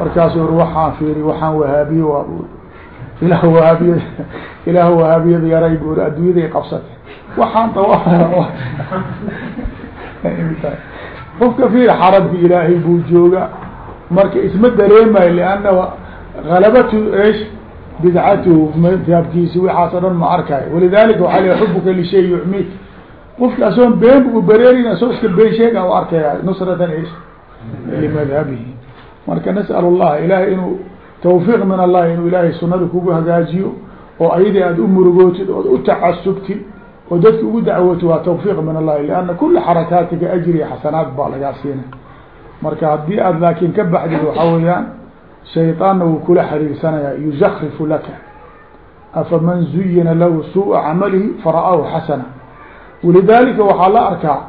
Markaasu ur waxaan fiiri waxaan wahaabiye waa ilaah wahaabiya ilaah wahaabiyada yaray buuri adduunyaday qabsatay waxaan qofka fiir xarabki ilaahay buu jooga. Marka isma dareemayo lianna galabatu esh bidcatuhu. Madhabkiisi waxaas o dhan ma arkayo walidalika waxaa l xubuka lishay yucmik qofka asoon been u bareerin asoo iska been sheega u arkaya nusratan ish limadhabihi marka nas'al allah ilahay inuu tawfiiq min allahi inuu ilaahay sunada kugu hagaajiyo oo ayadii aada u murugootid ood u tacasubtid oo dadka ugu dacwootid waa tawfiiq min allahi lianna kula xarakaatika ajri xasanaad baa lagaa siinay marka haddii aad laakin ka baxdid waxaa weeyaan shayطaanna wuu kula xariirsanaya yuzakrifu laka afaman zuyina lahu suuءa camalihi fara'ahu xasana walidalika waxaa la arkaa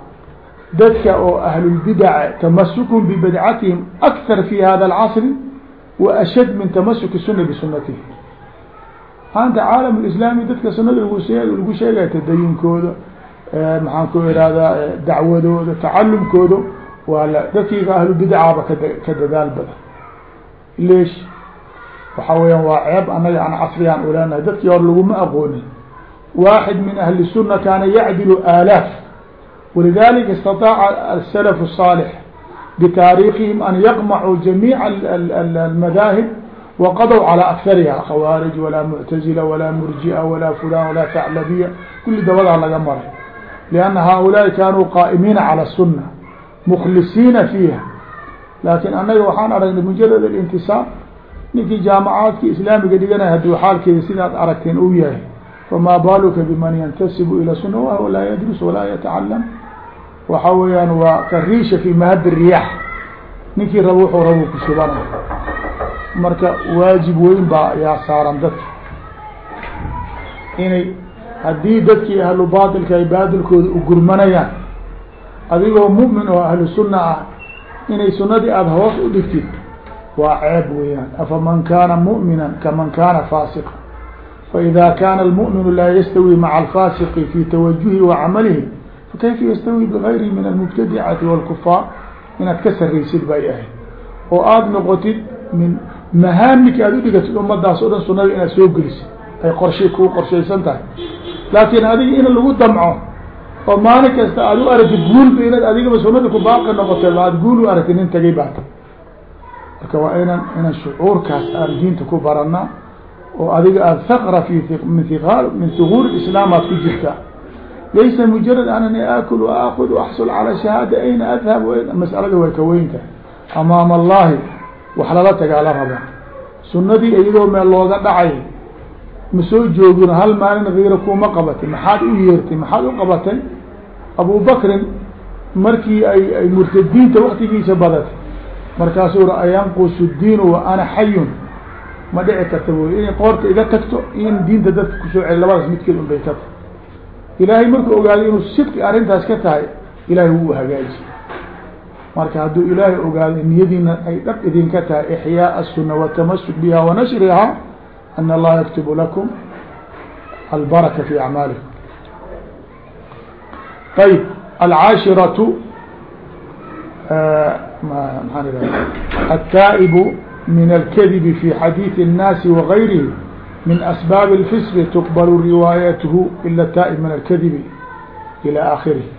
dadka oo ahlulbidac tamasukun bibidcatihim akthar fi hada اlcasri wa ashad min tamasuki suna bisunatihi maanta caalam lislaami dadka sunada lagu lagu sheegaya tadayunkooda maxaan ku ihahdaa dacwadooda tacalumkooda waa la dadkiiga ahlubidacaba kada ka dadaal badan leesh waxa weeyaan waa ceeb annaga aan casrigaan uleenahay dadkii hore laguma aqoonin waaxid min ahli الsuna kaana yacdilu aalaaf walidalika istaطaaca aلsalaf الصaalح bitaariikihim an yaqmacuu jamiiع اlmadaahib waqadw calى akariha khawaarij walaa muctazila walaa murji'a walaa fulan walaa taclabiya kuli dabadaa laga maray lianna haaulaai kaanuu qaa'imiina calى الsuna mklisiina fiiha laakin annaga waxaan aragnay mujarad alintisaab ninkii jaamacaadki islaamiga dhiganay hadduu xaalkeeda sidaad aragteen uu yahay famaa baaluka biman yantasibu ila suna wahwa laa yadrus walaa yatacalam waxa weeyaan waa kariisha fi mahab riyaax ninkii rabo wuxuu rabo ku shubana marka waajib weyn baa yaa saaran dadka inay haddii dadkii ahlu baatilka ay baadilkooda u gurmanayaan adigoo mu'min oo ahlu sunna ah inay sunadii aada hoos u dhigtid waa ceeb weeyaan. Afaman kaana mu'mina kaman kaana faasiqa faida kaana almu'minu laa yastawi maca alfaasiqi fi tawajuhi wa camalihi fakayfa yastawi bigayrihi min almubtadicati wاlkufaar inaad ka saraysid bay ahayd. Oo aada noqotid min mahaamika aada udhigatid ummadaas o dhan sunada inaad soo gelisid ay qorshay kuu qorshaysan tahay. Laakiin adiga in lagu damco oo maalin kasta aada u aragtid guulba inaad adigaba sunada ku baaqi noqotay aad guul u aragtid nin tagay baata marka waa inan inaan shucuurkaas aan diinta ku baranaa oo adiga aada haqra fi min iqaal min huguur islaam aad ku jirtaa laysa mujarad anani aakul waakud axsul calaa shahaada ayna adhab masalada way ka weyn tahay. Amaama allahi wax lala tagaa la rabaa. Sunadii iyadoo meel looga dhacay ma soo joogin hal maalin kiira kuma qabatay maxaad u yeertay maxaad u qabatay? Abu bakrin markii ay ay murtadiinta waktigiisa badatay markaasuu ra ayanqusu diinu wa ana xayun ma dhici karta bu inay qoorta iga tagto in diinta dadka ku soo celi labadaas midkeed un ka tahay ilaahay markuu ogaaday inuu sidqi arrintaas ka tahay ilaahay wuu hagaaji marka hadduu ilaahay ogaaday niyadiina ay dhab idinka tahay ixyaa الsuna watamasuk biha wanashriha an allaha yaktubu lakum albaraka fi acmaalikum ayb alcaashiratu maan الtaaئب min اlkdiب fi xadiiث الnaasi وغayrihi min asbaab الfisq تqbl riwaayathu ila taaئب min اlkdibi ilى akhirih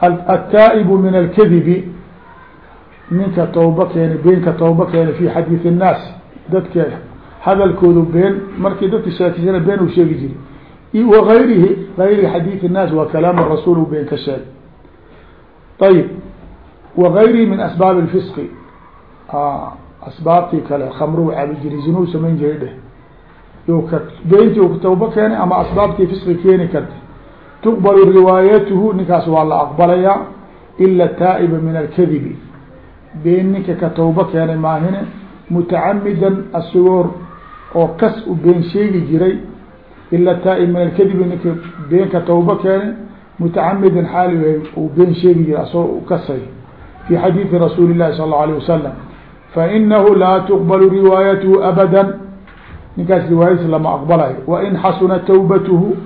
altaa'ibu min alkadibi ninka tawba keena beenka tawba keena fi xadiid الnaas dadka hadalkoodu been markii dadka sheekisana been uu sheegi jiray wagayrihi gayri xadiid الnaas waa kalaam rasuul been ka sheeg ayib wagayrihi min asbaab اlfisqi asbaabtii kale khamru cabi jiray zinuu samayn jiray dheh beentii u tawba keenay ama asbaabtii fisqi keeni karta tuqbalu riwaayatuhu ninkaas waa la aqbalayaa ila taa'iba min alkadibi. Been ninka ka tawba keenay maahine mutacamidan asagoor oo kas u been sheegi jiray ila taaib min alkadibi ninka beenka tawba keenay mutacamidan xaali uu been sheegi jiray asagoo kasay. Fi xadiidi rasuuli llahi sal allau alيه wasalam fainahu laa tuqbalu riwaayatuhu abada ninkaas riwaayadiis lama aqbalayo wain xasuna tawbatuhu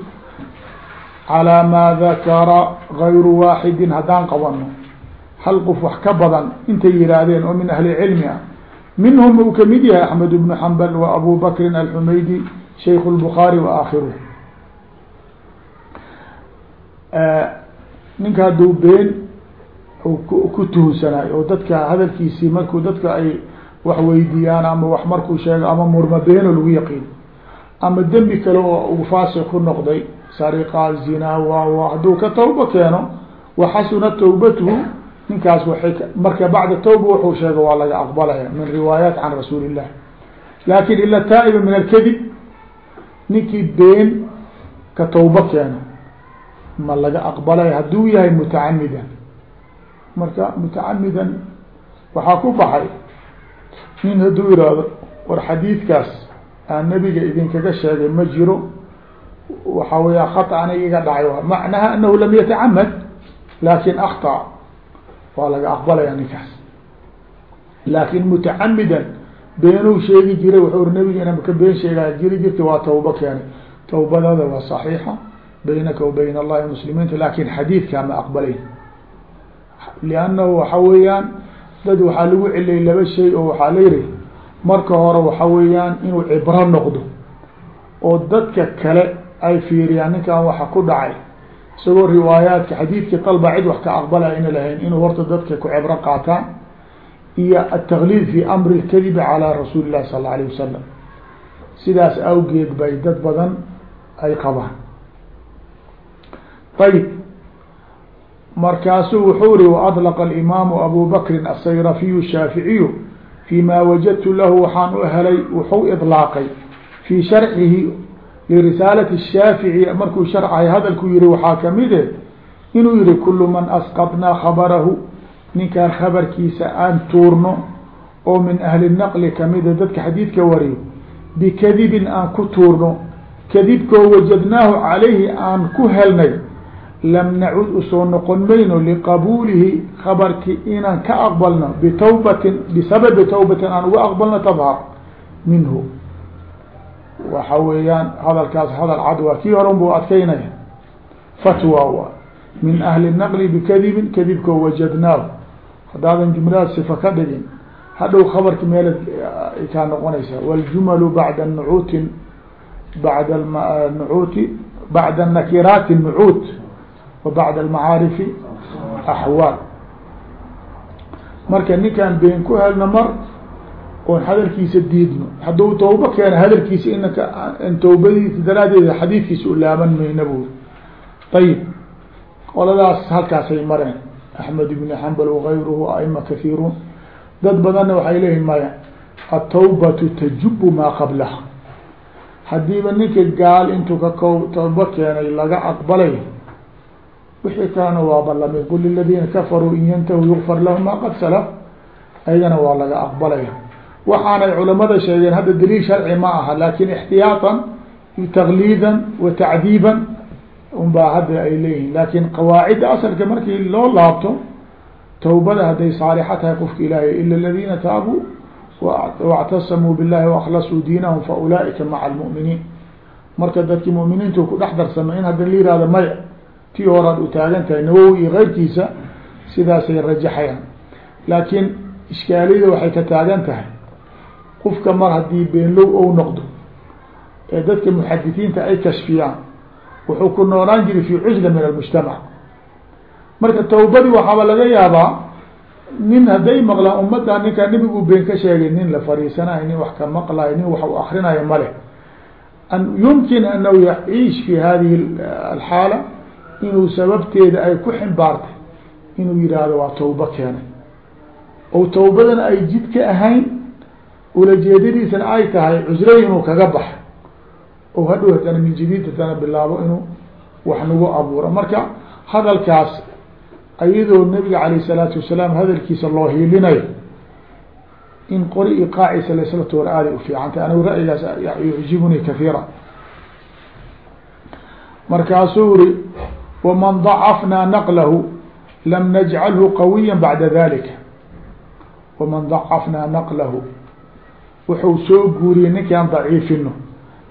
calىa maa dakara gayru waaxidin haddaan qabano hal qof wax ka badan intay yihaahdeen oo min ahli cilmi ah minhum uu ka mid yahay axmed bnu xambal wa abu bakrin alxumaydi shaykh lbukhaari wa aakhiruh ninka hadduu been ku tuhunsanaayo oo dadka hadalkiisii markuu dadka ay wax weydiiyaan ama wax markuu sheego ama murma beeno lagu yaqiin ama dembi kale oo uu faasiq ku noqday sariqa zinaa waa hadduu ka tawba keeno waxasuna tawbatuhu ninkaas waay marka bacda tawba wuxuu sheega waa laga aqbalaya min riwaayaat can rasuuli illah laakin ila taa'iba min alkadib ninkii been ka tawba keeno ma laga aqbalaya hadduu yahay mutacamidan marka mutacamidan waxaa ku baxay nin hadduu ihahdo war xadiidkaas aan nabiga idinkaga sheegay ma jiro waxa weya khaطأna iga dhacay macnaha anahu lam yatacamad laakin akطأ waa laga aqbalaya ninkaas laakin mutacamidan beenuu sheegi jiray wuxuu ri nabiga ina ka been sheegaya jiri jirta waa tawba keenay tawbadada waa صaxiixa baynaka wa bayn allahi muslimiinta lakin xadiidkaa ma aqbalayn liannahu waxa weeyaan dad waxaa lagu celiyay laba shay oo waxaa la yihi marka hore waxa weeyaan inuu cibro noqdo oo dadka kale ay fiiriyaan ninkan waxa ku dhacay. Isagoo riwaayaadka xadiidkii dalba cid wax ka aqbala ayna lahayn inuu horta dadka ku cibro qaataan iyo ataqliid fi amri lkadibi calaa rasuuli sal alla alayh wasalam sidaas awgeed bay dad badan ay qabaan. Ayib markaasuu wuxuu ri waadlaqa alimaamu abu bakrin asayrafiyu shaaficiyu fi ma wajadtu lahu waxaan u helay wuxuu idlaaqay fii sharxihi lirisaalati shaafici markuu sharcay hadalku yihi waxaa kamide inuu yihi kulu man asqadnaa khabarahu ninkaan khabarkiisa aan tuurno oo min ahli naqli kamida dadka xadiidka wariyo bikadibin aan ku tuurno kadibkoo wajadnaahu calayhi aan ku helnay lam nacud u soo noqon mayno liqabuulihi khabarki inaan ka aqbalno bitawbatin bisababi tawbatin aan uga aqbalno tadhar minhu waxa weeyaan hadalkaas hadal cad waa kii horan buu adkaynaya. Fatwa waa min ahli naqli bikadibin kadibkoo wajadnaahu. Haddaadan jumladaas sifa ka dhigin hadhow khabarki meel ay kaa noqonaysaa wاljumalu bacda nucuuti bacda nucuuti bacda nakiraati nucuut wa bacda almacaarifi axwaal marka ninkaan been ku helno mar oon hadalkiisa diidno. Hadduu tawba keena hadalkiisa inaka in tawbadiisa daraadeeda xadiidkiisa u laaban mayna buuri ayib qoladaas halkaasay mareen. Axmed ibn xambal wagayruhu aima kahiiruun dad badanna waxay leeyihiin maya atawbatu tajubu maa qablaha. Haddiiba ninka gaal intuu ka ko tawba keenay laga aqbalay wixii kalena waaba la mid qul liladiina kafaruu in yantahu yugfar lahum maa qad salaf. Ayagana waa laga aqbalaya waxaanay culamada sheegeen hadda daliil sharci ma aha laakiin ixtiyaatan takliidan wa tacdiiban unbaa hadda ay leeyihiin laakiin qawaacidda asalka markii loo laabto tawbada hadday saalixa tahay qofka ilaahay ila aladiina taabuu wاctasamuu billahi waaklasuu diinahum fa ulaaئika maca almu'miniin. Marka dadki muminiintu ku dhex darsama in hadda la yihahdo maya tii horaad u taagan tahay nawowi iyo keyrkiisa sidaasay rajaxayaan. Laakiin ishkaaliyada waxay ka taagan tahay qofka mar haddii beenlow ou noqdo ee dadka muxadisiinta ay kashfiyaan wuxuu ku noolaan jiray fi cusla min almujtamac. Marka tawbadii waxaaba laga yaabaa nin hadday maqlaan ummadda ninkaa nebigu been ka sheegay nin la fariisanayo nin wax ka maqlayo nin wax u akrinayo male an yumkin anahu yaciish fi hadihi alxaala inuu sababteeda ay ku ximbaartay inuu yidhaahdo waa tawbo keenay. Oo tawbadana ay jid ka ahayn ulajeedadiisana ay tahay cusray inuu kaga baxa oo hadhow hadana min jadiid hadana bilaabo inuu wax nagu abuuro. Marka hadalkaas ayadoo nabiga alayh الsalaatu wasalaam hadalkiisa loo hiilinayo in qori iqaaciisa laisla toora aaday ufiicantay anigu ra'yigaas yucjibunii kahiira markaasuu iri waman dacafnaa naqlahu lam najcalhu qawiya bacda dalika waman dacafnaa naqlahu wuxuu soo guuriyey ninkaan daciifino.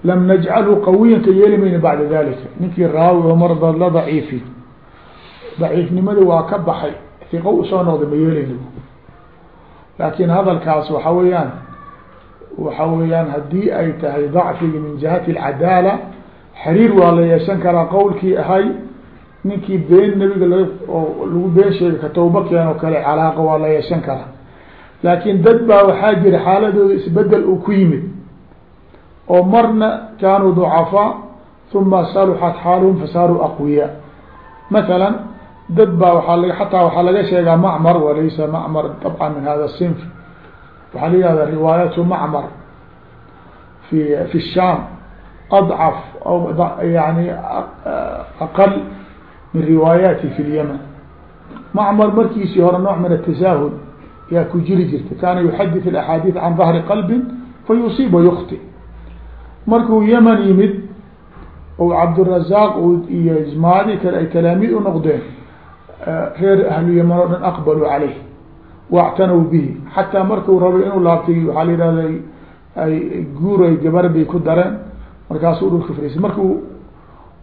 Lam najcalhu qawiyan ka yeeli mayno bacda dalika ninkii raawi oo marda la daciifi daciifnimada waa ka baxay. Hiqo u soo noqday ma yeelayno laakin hadalkaas waxa weeyaan waxa weeyaan haddii ay tahay dacfiga min jihati alcadaala xiriir waa la yeeshan karaa qowlkii ahay. Ninkii been nebiga la oo lagu been sheegay ka tawba keen oo kale calaaqa waa la yeeshan karaa laakiin dad baa waxaa jira xaaladooda isbeddel uu ku yimid. oo marna kaanuu ducafaa uma saluxat xaaluhum fasaaruu aqwiyaa mathalan dad baa waaa l xataa waxaa laga sheegaa macmar walaysa macmar abcan min hada sinf. Waxaa la yihahda riwaayatu macmar fi fi shaam. Adcaf aw yani aqal min riwaayaati fi lyaman macmar markiisii hore nooc min atasaahul yaa ku jiri jirta kaana yuxadith اaxaadiث can ظahri qalbi fayuصib وyukti markuu ymn yimid o cabdالrazaq iyo maadi kale ay talaamiid u noqdeen reer ahlu yaman oo dhan aqbaluu caleyh wactanow bihi xataa marku rabay inuu laabtay waxaa la yihahda ay guuray gabar bay ku dareen markaasuu dhulka fariisay markuu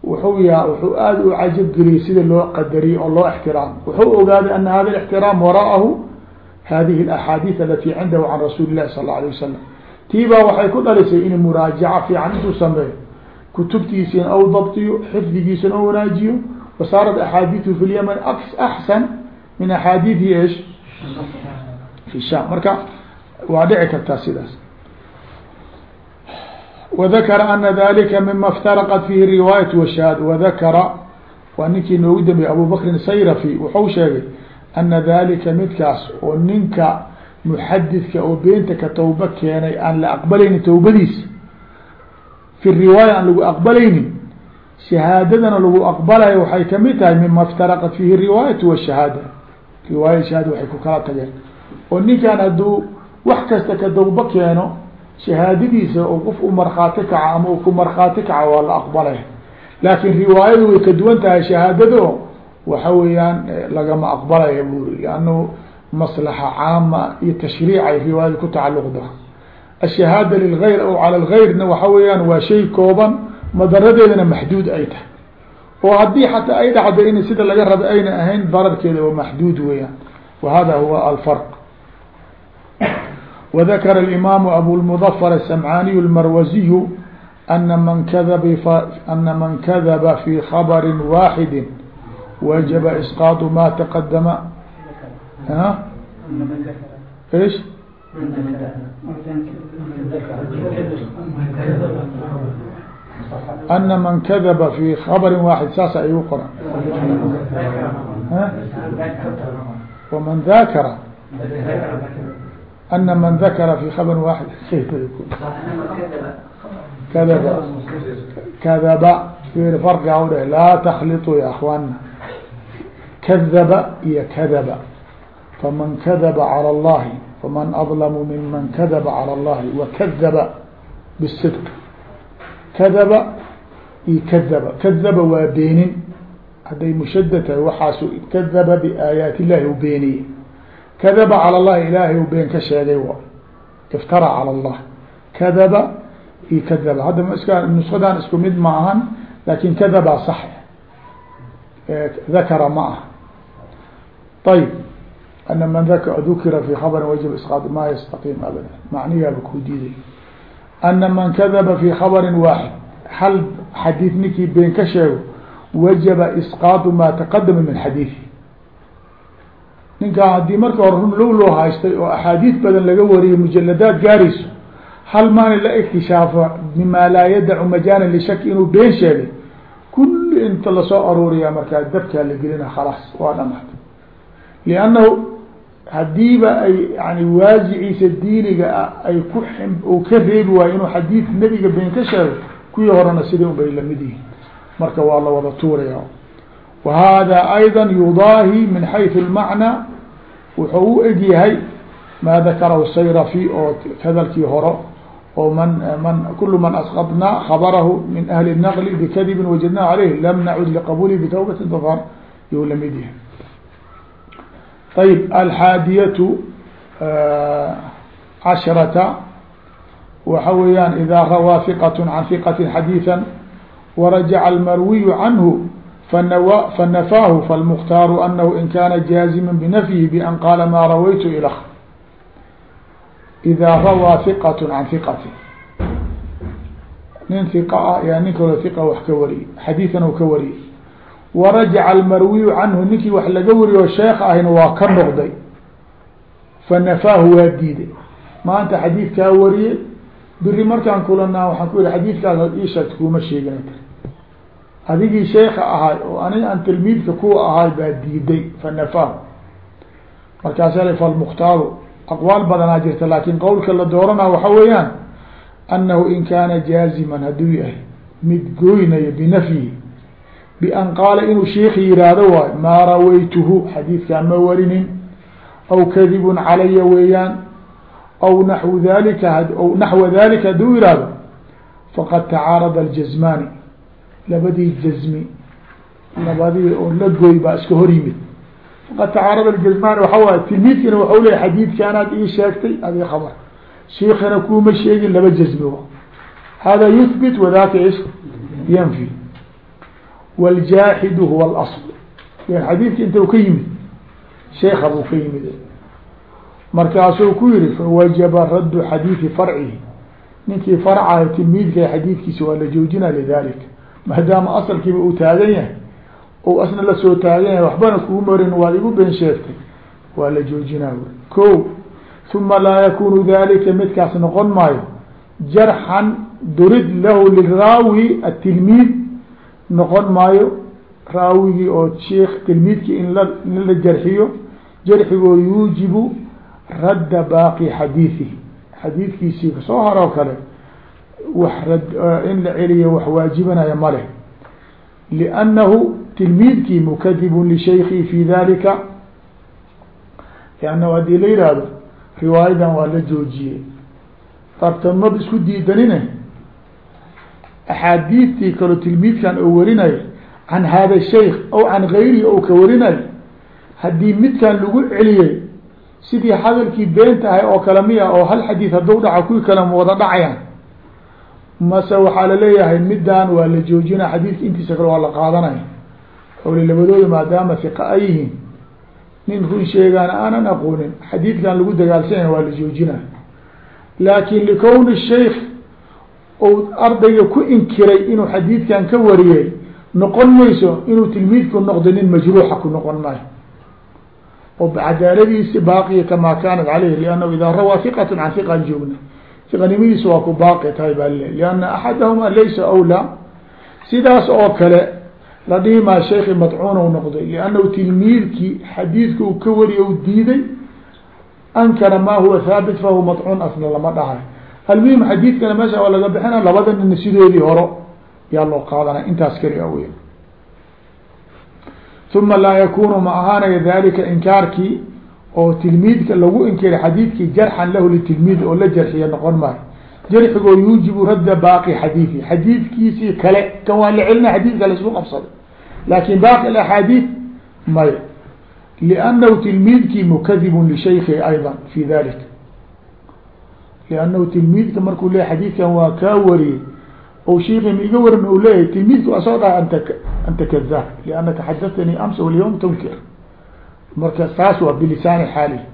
wuxuu ya wuxuu aada u cajab geliyey sida loo qadariyey oo loo ixtiraam wuxuu ogaaday ana hada ااxtiraam waraahu hadihi اlaxaadiث alati cindahu can rasuuli الlahi sal اla alيه wasalam tiibaa waxay ku dhalisay in muraajaca fiican intuu sameeyo kutubtiisina ou dabtiyo xifdigiisana o wanaajiyo wasaarat axaadiiثu fi lymn axsan min axaadiiثi esh fi sham marka waa dhici kartaa sidaas wadakara ana dalika mima اftaraqat fihi riwaayat washaad wadakara waa ninkii noogu dambeeyey abu bakrin sayrafi wuxuu sheegay ana dalika midkaas oo ninka muxadidka oo beenta ka tawba keenay aan la aqbalaynin tawbadiisa fi riwaaya aan lagu aqbalaynin shahaadadana lagu aqbalayo waxay ka mid tahay mima iftaraqat fihi riwaayatu washahaada riwaaya shahaada waxay ku kala tageen. Oo ninkan hadduu wax kasta ka tawba keeno shahaadadiisa oo qof u markhaati kaca ama u kaca waa la aqbalaya. Laakin riwaayadu way ka duwan tahay shahaadado waxa weeyaan lagama aqbalaya buri liannahu maslaxa caama iyo tashriicay riwaayada ku tacaluqda ashahaada lilgayr aw cala lgayrna waxa weeyaan waa shay kooban madaradeedana maxduud ay tahay oo haddii xataa ay dhacdo in sida laga raba ayna ahayn dararkeeda waa maxduud weeyaan wa hada huwa alfarq وذkر الإmام أbوالمظفر السمعاني المروزي أن mن kذب أن mن kذب في خبر واحد وجب إسقاط ma تقدم ايش أن mن kذب في خبر واحد saas aygu qoran وmن ذاkر أن mن ذkر في خبر واحد kذب kذب فرق laa تkلطوا يا أخوانا kذب iyo kذب فmن kذب على اللhi فmن أظلم ممن kذب على اللhi وkذب بالصدق kذب iyo kذب kذب waa beenin hadday mshd tahay waxaas kذب بآيaaت الlahi u beeniye kadaba calى اllahi ilaahay u been ka sheegay iftara calى اllah kadaba iyo kadaba hadda iska nuskadan isku mid ma ahan lakin kadabaa sax dakara ma aha ayb ana man dukira fi khabri wajib isqaad ma yastaqiim abada macniyaaba ku diiday ana man kadaba fi khabri waaxid hal xadiid ninkii been ka sheego wajaba isqaadu ma taqadama min xadiiثi ninkaa haddii marka hore run low loo haystay oo axaadiis badan laga wariyay mujaladaad gaarayso hal maalin la iktishaafo mima laa yadacu majaalan lishaki inuu been sheegay kulli inta la soo aruuriyaa markaa dabkaa la gelina khalaas waa dhamaatay liannahu hadiiba ay yani waasiciisa diiniga ah ay ku u ka reebi waayo inuu xadiid nebiga been ka sheego kuwii horena sidii un bay lamid yihiin marka waa la wada tuuraya wa hada ayضa yudaahi min xayثu اlmacnaa wuxuu u eg yahay maa dakarahu sayrafi oo hadalkii horo oo man man kul man asqطnaa khabarahu min ahli الnqli bkadibin wajadna عaleyh lam nacud liqabulihi bitawbati dafar yuu lamid yahay ayb alxaadiyatu cashrata waxa weeyaan ida rawaa hiqat can hiqati xadiiثa warajaca almarwiyu canhu fanafaahu falmukhtaaru anahu in kana jaazima binafyihi ban qaala maa rawaytu ilh ida rawaa hiqat can hiqati nin hiqa ah yaa nin kaloo hiqa wax ka wariyey xadiidan u ka wariyey warajaca almarwiyu canhu ninkii wax laga wariyo sheekh ahina waa ka noqday fanafaahu waa diiday maanta xadiidkaa wariyey biri markaan kulanaa waxaan ku yihi xadiidkaas ii sheegta kuuma sheegina adigii sheeka ahay oo aniga aan tilmiidka kuwa ahay baa diiday fanafaahu markaasa falmukhtaaru aqwaal badanaa jirta laakin qowlka la doorana waxa weeyaan annahu in kaana jaaziman hadduu yahay mid goynaya binafyihi bian qaala inuu sheikhi yihahdo waay maa rawaytuhu xadiidkaan ma warinin aw kadibun calaya weeyaan aw naxwu dalika aw naxwa dalika hadduu yihahdo faqad tacaarada aljazmaani labadii jazmi labadii oo la goy baa iska hor yimid faqad tacaarada aljazmaani waxa waay tilmiidkina waxau leeya xadiidkaanaad ii sheegtay adii khabar shiikina kuuma sheegin laba jazmi hada yuthbit wadaka is yanfi wاljaaxidu huwa yan xadiidka inta u ka yimid sheeka buu ka yimid markaasuu ku yihi fawajaba raddu xadiidi farcihi ninkii farcaha tilmiidka xadiidkiisa waa la joojina lidalik maadaama asalkiiba uu taagan yahay ou asna la soo taagan yahay waxbana kuu marin waad igu been sheegtay waa la joojinaa ko uma laa yakunu dalika midkaas noqon maayo jarxan durid lahu liraawi atilmiid noqon maayo raawigii oo sheik tilmiidkii in la in la jarxiyo jarxigoo yuujibu radda baaqi xadiidihi xadiidkiisii ka soo haroo kale wax rad in la celiyo wax waajibanaya ma leh. Liannahu tilmiidkii mukadibun lishaykihi fi dalika liannahu haddii la yihahdo riwaayadan waa la joojiyey. Tartamad isku diidanine axaadiidtii kaloo tilmiidkan oo warinaya can hada shaykh aw can gayrihi ou ka warinaya haddii midkan lagu celiyey sidii hadalkii beenta ahay oo kale miya oo hal xadiid hadduu dhaca kuwii kale ma wada dhacayaan mase waxaa la leeyahay middan waa la joojina xadiidka intiisa kale waa la qaadanaya oli labadooda maadaama hiqa ay yihiin nin run sheegaana aanan aqoonin xadiidkan lagu dagaalsanya waa la joojinaya laakin likowni shaykh ou ardayga ku inkiray inuu xadiidkan ka wariyey noqon mayso inuu tilmiidku noqdo nin majruuxa ku noqon maayo. Oo cadaaladiisi baaqiya kamaa kaanat caleyh liannahu idaa rawaa hiqat can hiqan joogna. Hiqanimadiisa waa ku baaqi tahay baa le lianna axadahuma laysa awlaa. Sidaas oo kale la dhihi maa shayki madcuun u noqday liannahu tilmiidkii xadiidka uu ka wariye u diiday ankara ma huwa haabit fahuwa madcuun asna lama dhahay almuhim xadiidkana meesha waa laga bixina labada nina sidoodii horo yaa loo qaadanaya intaas kali a wey uma laa yakunu ma ahaanaya dalika inkaarkii oo tilmiidka lagu inkiray xadiidkii jarxan lahu litilmiid oo la jarxiya noqon maayo jarxigoo yuujibu radda baaqi xadiidi xadiidkiisii kale kan waa la celina xadiid kale isku qabsaday laakin baaqi axaadiid maya. Liannahu tilmiidkii mukadibun lishaykihi ayضa fi dalik liannahu tilmiidka markuu leeyahy xadiidkan waa kaa wariyey o shiiki ma iga waran u leeyahay tilmiidka waa soo dhahay anta anta kadaab liannaka xadathanii amsa walyawm tunkir marka saas waa bilisaani xaalihi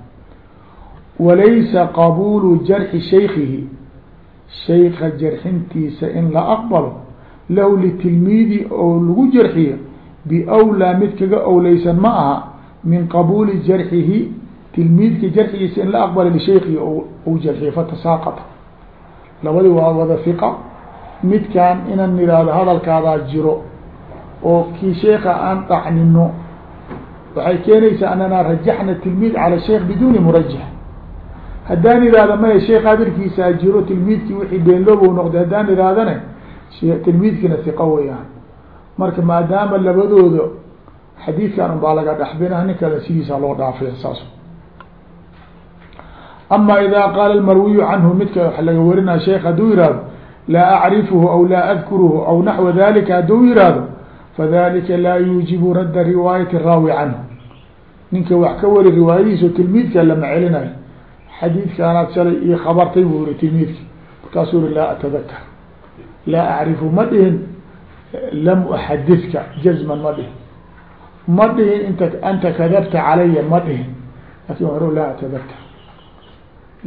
walaysa qabuulu jarxi shaykihi shayka jarxintiisa in la aqbalo lahu litilmiidi oo lagu jarxiyo biwlaa mid kaga owleysan ma aha min qabuuli jarxihi tilmiidka jarxigiisa in la aqbala lishayki u jarxiye fatasaaqata labadi waa wada hiqa midkan inan nihahdo hadalkaadaa jiro oo kii sheeka aan dacnino waxay keenaysaa anana rajaxna tilmiid cala sheikh biduni murajax. Haddaan ihahda maya sheekh adirkiisaa jiro tilmiidkii wixii beenloobow noqday haddaan ihahdane tilmiidkiina hiqa weyaan marka maadaama labadooda xadiidkan unbaa laga dhaxbina nin kale sidiisaa loo dhaafaya saas ama ida qaala almarwiyu canhu midka wa laga warinaya sheekh hadduu yihahdo laa acrifuhu aw laa adkuruhu aw naxwa dalika hadduu yihahdo fadalika laa yuujibu radda riwaayati raawi canhu. Ninka wax ka wari riwaayadiisa tilmiidka lama celinayo xadiidkaanaad shalay io khabartay buu yihi tilmiidki markaasuu yihi laa atadakar laa acrifu ma dhihin lam uxadidka jazman ma dhihin. Ma dhihin inta anta kadabta calaya ma dhihin. Lakin laa atadakar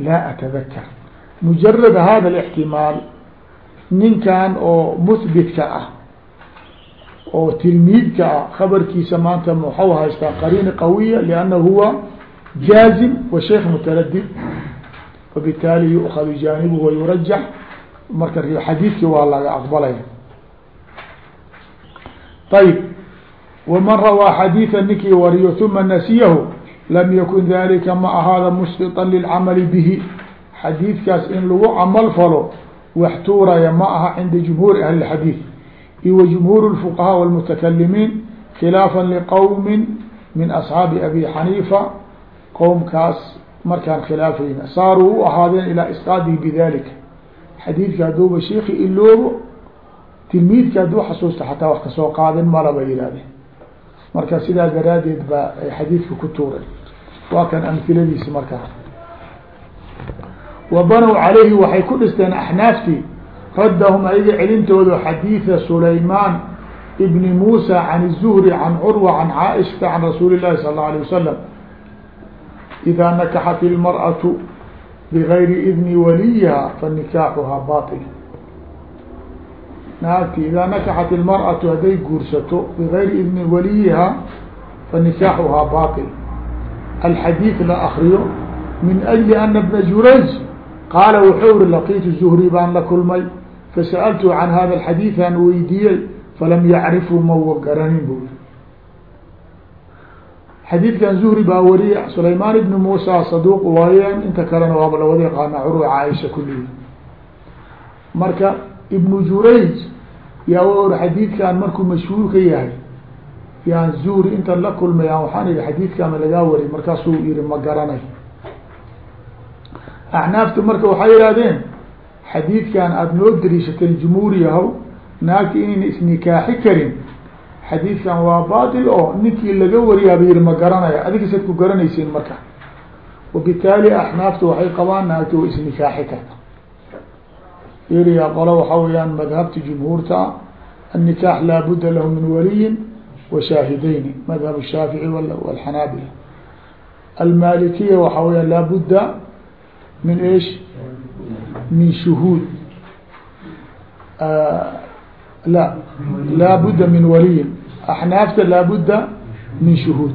laa atadakar mujarad hada الاxtimaal ninkan oo muhbitka ah oo tilmiidka ah khabarkiisa maanta waxau haystaa qariina qawiya lianna huwa jaazim wa sheikh mutaradid wabitaali yu'kadu jaanibuhu wayurajax marka xadiidki waa laga aqbalaya ayb waman rawaa xadiida ninkii wariyo uma nasiyahu lam yakun dalika ma ahaada mushriطa lilcamali bihi xadiidkaas in lagu camal falo wax tuuraya ma aha cinda jumhuuri ahli اxadiid iyo wa jumhuur الfuqahaa wاlmutakalimiin khilaafa liqowmi min asxaabi abi xaniifa qowmkaas markaan khilaafayna saaruu u ahaadeen ilaa isqaadihi bidalika xadiidka hadduuba sheiki iloobo tilmiidka hadduu xasuusta xataa wax kasoo qaadin mala bay yihahdeen marka sidaa daraadeed baa ay xadiidka ku tuuray waa kan amhiladiisi markaa wa banow calayhi waxay ku dhisteen axnaaftii raddahum ayaga celintooda xadiida sulaymaan ibni muusa can الzuhri can curwa can caaishata can rasuuli اlahi sal اlه alيه wasalam idaa nakaxat ilmarأatu bigayri idni waliyiha fanikaaxuhaa baطil naagti idaa nakaxat ilmarأatu hadday guursato bigayri idni waliyiha fanikaaxuhaa baطil alxadiid la akriyo min ajli ana bna jurayj qaala wuxuu uri laqiitu zuhri baan la kulmay fasaأltu can hada alxadiid aan weydiiyey falam yacrifuu mawa garanin bu xadiidkan zuhri baa wariya sulaymaan ibni muusa saduuq waayeen inta kalena waaba lawada yaqaana curwa caaisha kullihi marka ibnu jurayj yaa ori xadiidkan markuu mashhuur ka yahay yaan zuhri intan la kulmayaan waxaan yihi xadiidkaama lagaa wariy markaasuu yihi ma garanay. Acnaaftu marka waxay yihahdeen xadiidkan aada noo dariishateen jumhuur yahow naagti inayna isnikaaxi karin. Xadiidkan waa batil oo ninkii laga wariyaaba yihi ma garanaya adigisaad ku garanaysiin marka. Wabitaali axnaaftu waxay qabaan naagti way isnikaaxi karta iriya qolo waxaa weyaan madhabta jumhuurta annikaax laa budda lahu min waliyin wa shaahidayni madhab shaafici walxanaabila almalikiya waxaa weyaan laa budda min ish min shuhuud. La laa budda min waliyin. Axnaafta laa budda min shuhuud.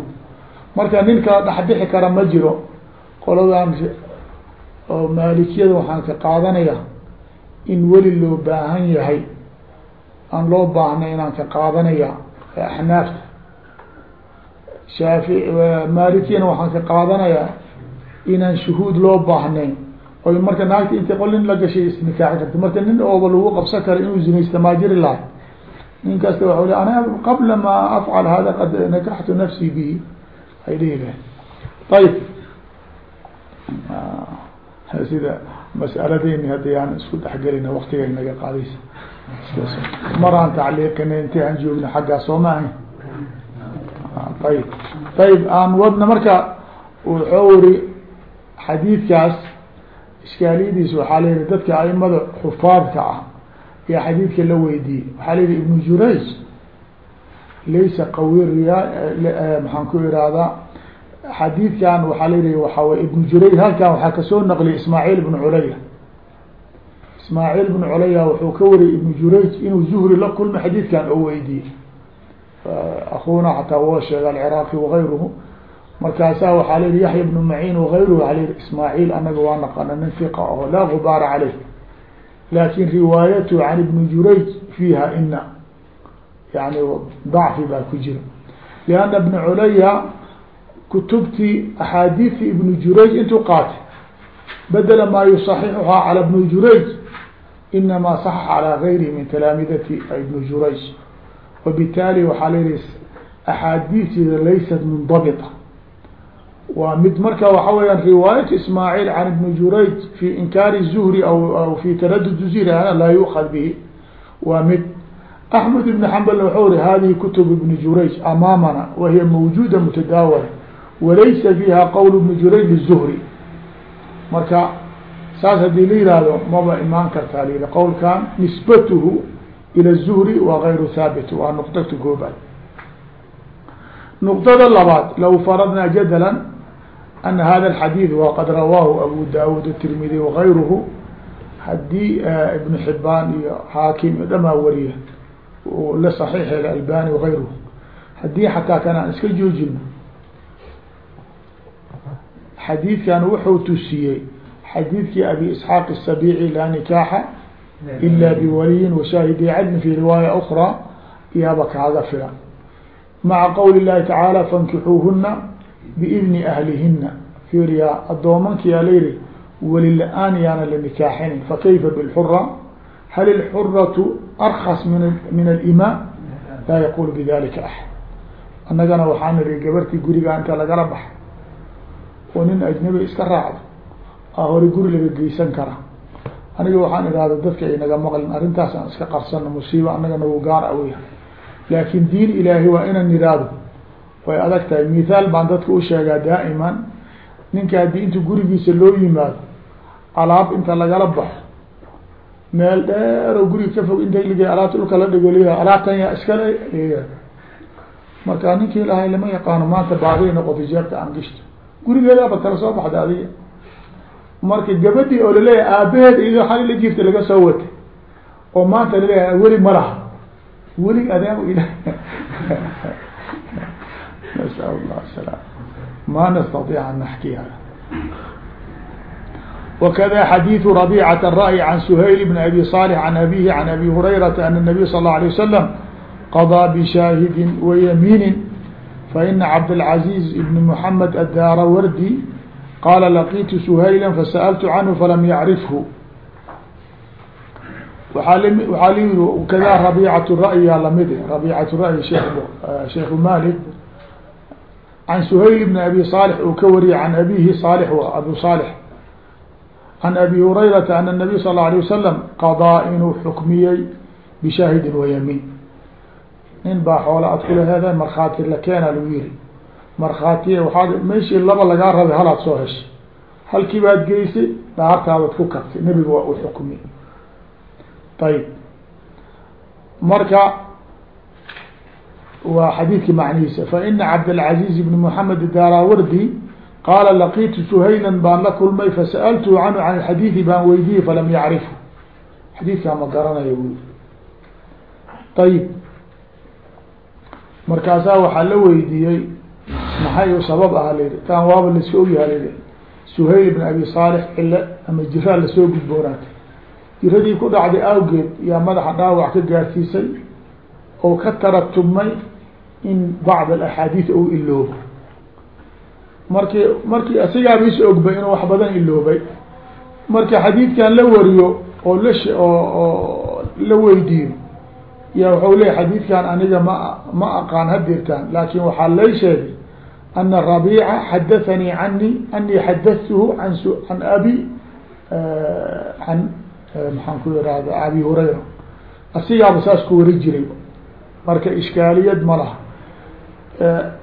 Marka nin kala dhexbixi kara ma jiro qoladan oo maalikiyada waxaan ka qaadanaya in weli loo baahan yahay aan loo baahnay inaan ka qaadanaya axnaafta. Shaafi maalikiyana waxaan ka qaadanayaa inaan shuhuud loo baahnayn. Oy marka naagta inta qol nin la gashay isnikaaxi karta. Marka nin ooba lagu qabsan kara inuu zinaysta maa jiri lahay nin kasta waa l ana qabla ma afcal hada qad nakaxtu nafsi bihi. Ay dhihi lahay ayib sida mas'aladeyni hadda yaan isku dhexgelina waktigay naga qaadaysa. Maraan tacliiqina inti aan joogna xaggaa soo ma ahayn ayib ayib aan wadna marka wuxuu iri xadiidkaas iskaaliyadiis waxaa layihi dadka aimada xufaadka ah ayaa xadiidka la weydiiyey. Waxaa la yihi ibnu jurayj laysa qawi riya maxaan ku irahdaa xadiidkan waxaa la yihi waxaa way ibnu jurayj halkan waxaa ka soo naqliyay ismaaciil ibnu culaya ismaaciil ibnu culaya wuxuu ka wariyay ibnu jurayj inuu zuhri la kulmay xadiidkan oo weydiiyey. Akuna xataa wa sheega alciraaqi wagayruhu markaasaa waxaa layihi yaxya bnu maciin wagayruhu waa layihi ismaaciil anaga waa naqana nin hiqa oo laa gubaara caleyh laakin riwaayatu can ibni jurayj fiiha ina yani dacfi baa ku jira. Lianna ibna culaya kutubtii axaadiidti ibnu jurayj intuu qaatay. Badela maa yusaxixuhaa cala ibni jurayj inamaa saxax calaa gayrihi min talaamidati ibni jurayj. Wabitaali waxaa layihi axaadiisteeda laysat mundabita waa mid marka waxa weyaan riwaayat ismaaciil can ibni jurayj fi inkaari zuhri aw fi taradud zuhri ana laa yuukad bihi. Waa mid axmed ibn xambal wuxuu ri hadihi kutub ibni jurayj amaamana wahiya mawjuuda mutadaawala walaysa fiiha qowl ibni jurayj lizuhri marka saas haddii la yihahdo maba imaan kartaa la yihi qowlkan nisbatuhu ila zuhri waa gayru haabit waa nuqdata koobaad nuqdada labaad low faradnaa jadala ana hada alxadiid waqad rawaahu abu daawud atirmidi wagayruhu haddii ibnu xibaan iyo xaakim iyo dhamaa wariya la saxiix albani wagayruhu haddii xataa kan xadiidkan wuxuu tusiyey xadiidkii abi isxaaq الsabici laa nikaaxa ila biwaliyin washaahidi cadlin fi riwaaya ukra iyaaba kaaga filan maca qowli اllahi tacaala fankixuuhuna biidni ahlihina fiiriyaa addoomankiyaa layihi weli la-aan yaana la nikaaxinin fakayfa bilxura hal ilxuratu arkas min min alimaa laa yaqul bidalika axad annagana waxaa niri gabartii gurigaa inta lagala baxa oo nin ajnabi iska raacdo a hore guri laga geysan kara. Aniga waxaan idhahda dadka ay naga maqlin arrintaas aan iska qarsano musiiba annaga nagu gaar awya laakin diin ilaahi waa inaan yidhaahdo way adag tahay. Mithaal baan dadka u sheegaa daa'iman ninka haddii inta gurigiisa loo yimaado alaab inta lagala baxo meel dheer oo guriga ka fog inta lig alaabta dhulka la dhigo leeyahay alaabtan yaa iskale marka ninkii lahay lama yaqaano maanta baaday noqotay jeebta aan gishto gurigeedaaba kala soo baxda adiga marka gabadhii oo laleeyahay aabaheed iyadoo xali la jirta laga soo watay oo maanta laleeyahay weli ma laha weli adeemo ila nasal llah salam ma nastaiic an naxkiha وkda xadيiث ربيcة الرأي عن سhayل بن أbي صالح عن أbيه عن أbي هريرة أن النبي صلى الله عليه وسلم قضى بشاهد ويمين فإن عبدالعزيز بن محمد الdاrwrdي qاla لقيت سhayلا فسألت عنه فlم يعرفه waaa l kda ربيcة الرأي yaa lamid ربيcة الرأي شeekh mالك عن سhayل بن أbي صالح uu ka wariyay عن أbيه صالح أbو صالح عن أbي هريرة أن النبي صلى الله عليه وسلم qضىa inuu xukmiyey بشhaahidi وyمين nin baa xoola ad kula heedeen markhaati la keena lagu yiri markhaatiya waaad meeshii laba lagaa rabay halaad soo heshay halkii baad geysay dhaartaadaad ku kartay nebiga waa u xukmiyey ayb marka waa xadiidki macnihiisa faina cabdالعaزيز بن محamed الdarawardi qaala laqitu shayla baan la kulmay fasأltu canhu can xadiiثi baan weydiiyey falam yacrifu xadiidkaa ma garanayo wy ayib markaasaa waxaa la weydiiyey maxay u sabab aha layihi taan waaba laska ogyaha layihi suhayl ibn abi saalix cile ama jiraa la soo gudboonaatay. Jiradii ku dhacday awgeed yaa madaxa dhaawac ka gaarsiisay oo ka taratubmay in bacd alaxaadiid ou iloobo marki markii asigaaba is ogbay inuu wax badan iloobay marka xadiidkan la wariyo oo oo oo la weydiiyo ya waxau leeya xadiidkan aniga ma ma aqaan hadirtaan laakin waxaa lay sheegay ana rabiica xadaanii cani anii xadatuhu an an abi an maxaan ku irahda abi hurayra. Asigaaba saas ku wari jiray. Marka ishkaaliyad ma laha.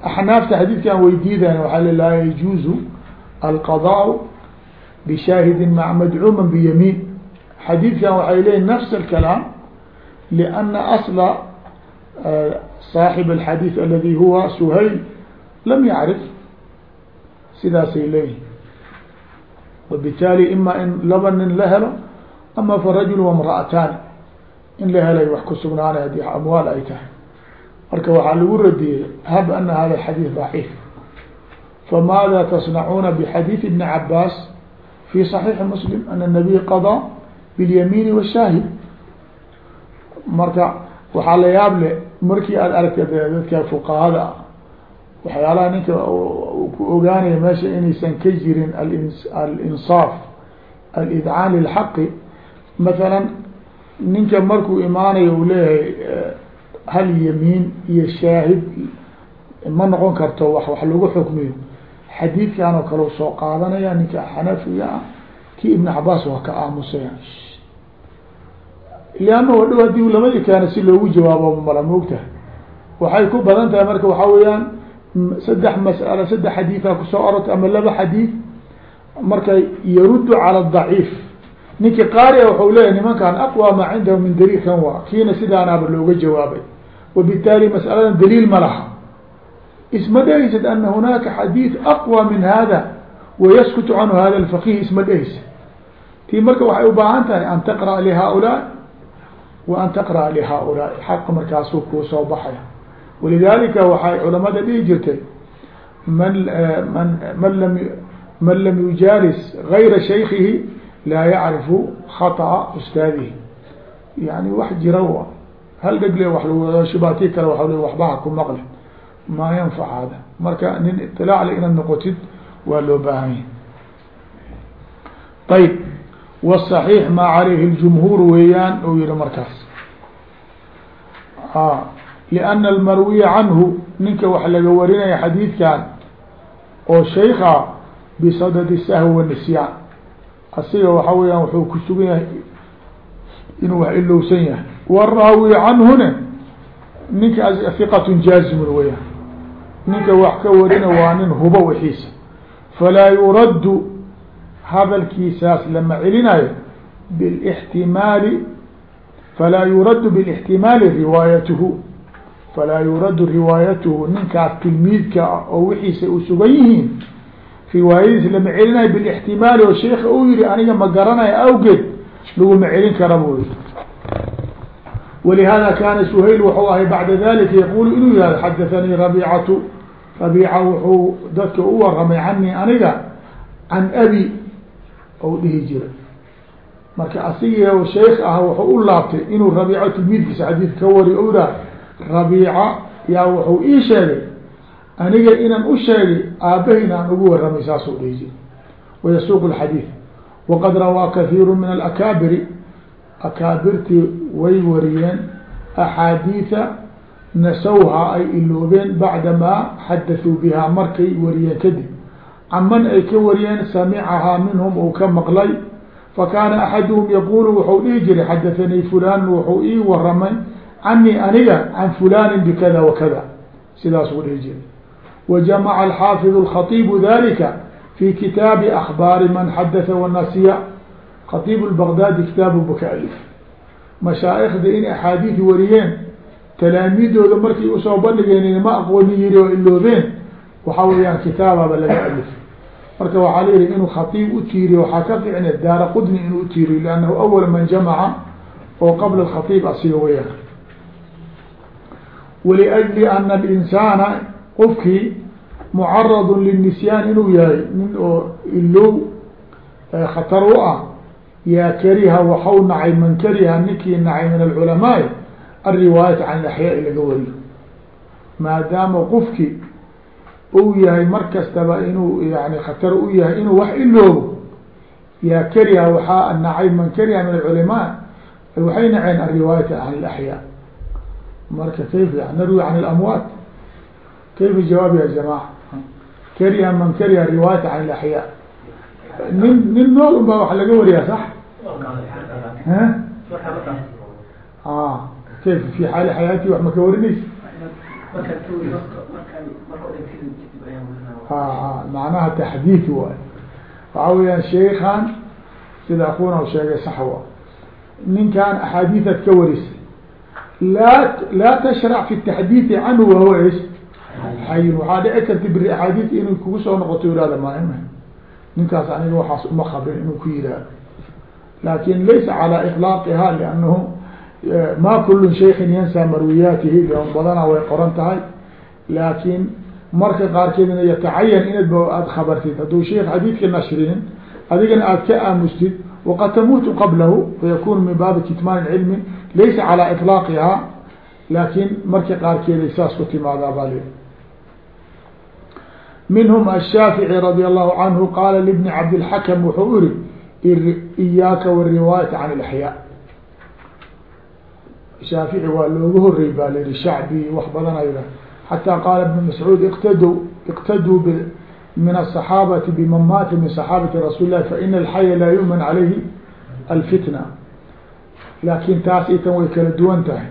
Axnaafta xadiidkan weydiidan waaa l laa yajuuzu alqadaء bishaahidin mac madcuuma biyamiin xadiidkan waxay leeyi nafs akalaam لأna asla صaaxib الxadiiث aladi huwa shayl lam yacrif sidaasay leeyihin wbitaali ima in laba nin la helo ama farajul وamra'ataani in la helay wax ku sugnaanay haddii amwaal ay tahay marka waxaa lagu radiyey hab ana hada xadiiث ضaciif famaada tasnacuuna bxadiiث ibni cabaas fi صaxiixi muslim ana الnabiy qadaa biاlyamiini wالshaahid marka waxaa la yaab le markii aad aragta dadka fuqahada ah waxyaalaha ninka ku ogaanaya meesha inaysan ka jirin alinsaaf alidcaan lilxaqi mathalan ninka markuu imaanayo uu leeyahay hal yamiin iyo shaahid ma noqon karto wax wax lagu xukmiyo. Xadiidkan oo kale soo qaadanaya ninka xanafiga ah kii ibn cabaas waa ka aamusaya lianna dhow haddii lamadii keena si loogu jawaabo mala moogtahay waxay ku badan tahay marka waxaa weeyaan saddex mas'alo saddex xadiidaa ku soo orortay ama laba xadiid. Marka yaruddu cala daciif. Ninki qaari a waxau leeyahy nimankan aqwa maa cindahu min daliil kan waa kiina sidaanaaba looga jawaabay. Wabitaali mas'aladan daliil ma laha. Isma dhehaysid ana hunaaka xadiid aqwى min hada wayaskutu canhu hada alfaqih isma dhehaysid. Tii marka waxay ubaahan tahay an taqra'a lihaulaa wa an taqra'a lihaaulaai xaqa markaasuu kuu soo baxaya. Walidaalika waxay culamada dhihi jirtay man eh, man man lam man lam yujaalis gayra shaykihi laa yacrifu khata'a ustaadihi. Yani wax jira w hal dheg le wa shubaati kale waa waxbaha ku maqle maa yanfac hada marka nin iطilaac le inaad noqotid waa loo baahan yahi ayb wالصaحيiح ma عalayhi الجمهوur weeyaan ou yihi markaas لأna الmarwiya canhu ninka wax laga warinaya xadiidkan oo shayka bisadد الsahw والنisyaan asiga waxa weyaan wuxuu ku sugan yahay inuu wax ilowsan yahay wالraawi canhuna ninka ثiqة jaazimun weyaan ninka wax ka warina waa nin hubo wixiisa falaa yuraddu hadalkiisaas lama celinayo bilاxtimaali falaa yuraddu biاlاxtimaali riwaayatuhu falaa yuraddu riwaayatuhu ninkaas tilmiidka ah oo wixiisa u sugan yihiin riwaayadiis lama celinayo bilاxtimaali oo sheika uu yihi aniga ma garanayo awgeed laguma celin kara buu yihi walihada kaana suhayl wuxuu ahay bacda dalika yaqulu inuu yihahdo xadathanii rabiicatu rabiica wuxuu dadka u waramay canii aniga can abi ou dhihi jiray. Marka asigii sheikh ah wuxuu u laabtay inuu rabiico tilmiidkiisa xadiid ka wari o dah rabiica yaa wuxuu ii sheegay aniga inaan u sheegay aabahayna aan ugu waramay saasuu dhihi jiray. Wayasuuq اxadiid waqad rawaa kahiiru min alakaabiri. Akaabirtii way wariyeen. Axaadiida nasawha ay iloobeen bacdamaa xadathuu bihaa markay wariyeen kadib caman ay ka wariyeen samicahaa minhum uu ka maqlay. Fakaana axaduhum yaqulu wuxuu dhihi jiray xadathanii fulan wuxuu ii waramay canii aniga can fulani bikada wakada sidaasuu dhihi jiray. Wajamaca alxaafid اlkhatibu dalika fi kitaabi akbaari man xadatha wanasiya khatiib lbagdaadi kitaabu baka alif mashaaikda in axaadiid wariyeen talaamiidooda markay u soo bandhigeen ma aqooni yiri oo iloobeen waxaa weeyaan kitaababa laga alif marka waxaa la yihi inuu khatiib utiiriyo waxaa ka ficne daara qudni inuu utiiriyo liannahu awal man jamaca oo qabla khatiib asiga weyaan waliajli ana alinsaana qofkii mucaradun lilnisyaan inuu yahay nin oo ilow khatar u ah yaa kariha waxau nacay man kariha ninkii nacay min alculamaai alriwaayata can alaxyaai laga wariyo. Maadaama qofki uu yahay mar kastaba inuu yani khatar u yahay inuu wax iloobo yaa kariha waxaa nacay man kariha min alculamaa waxay naceen alriwaayata can alaxyaa marka kayfa narwi can alamwaat kayfa jawaab ya jamaca kariha man kariha riwaayata can alaxyaa nin nin nool un baa laga wariyaa sax kayf fi xaali xayaati wax ma ka warinaysa macnaha taxdiid waay waxaa weyaan sheikan sida akuna sheegay sax wa ninkan axaadiiaad ka warisay laa laa tashrac fi taxdiidi canhu wahuwa is xayin waxaa dhici karta biri axaadiis inay kugu soo noqoto ihahda maim ninkaas aniga waxaas uma kabrin inuu ku yihahdo laakiin laysa calى iطlaaqiha liannahu ma kulu shaykin yansa marwiyaatihi lion badana way qoran tahay marka qaarkeedna yatacayan inadb aad khabartid hadduu sheikh xadiidka nashrinin adigana aad ka aamustid waqad tamuutu qablahu fayakunu min baabi kitmaan cilmi laysa calaa iطlaaqihaa laakiin marka qaarkeeday saas ku timaadaa bali minhum ashaafici radi allahu canhu qaala libni cabdilxakam wuxuu iri iyaaka wariwaayata can ilaxyaa shaafici waa loogu horrey baa la shacbi wax badan ayra xataa qaala ibn mascuud iqtadw iqtaduu min aلصaxaabati biman maata min صaxaabati rasuuli lahi faina alxaya laa yu'man calayhi alfitna laakin taas i tan way kala duwan tahay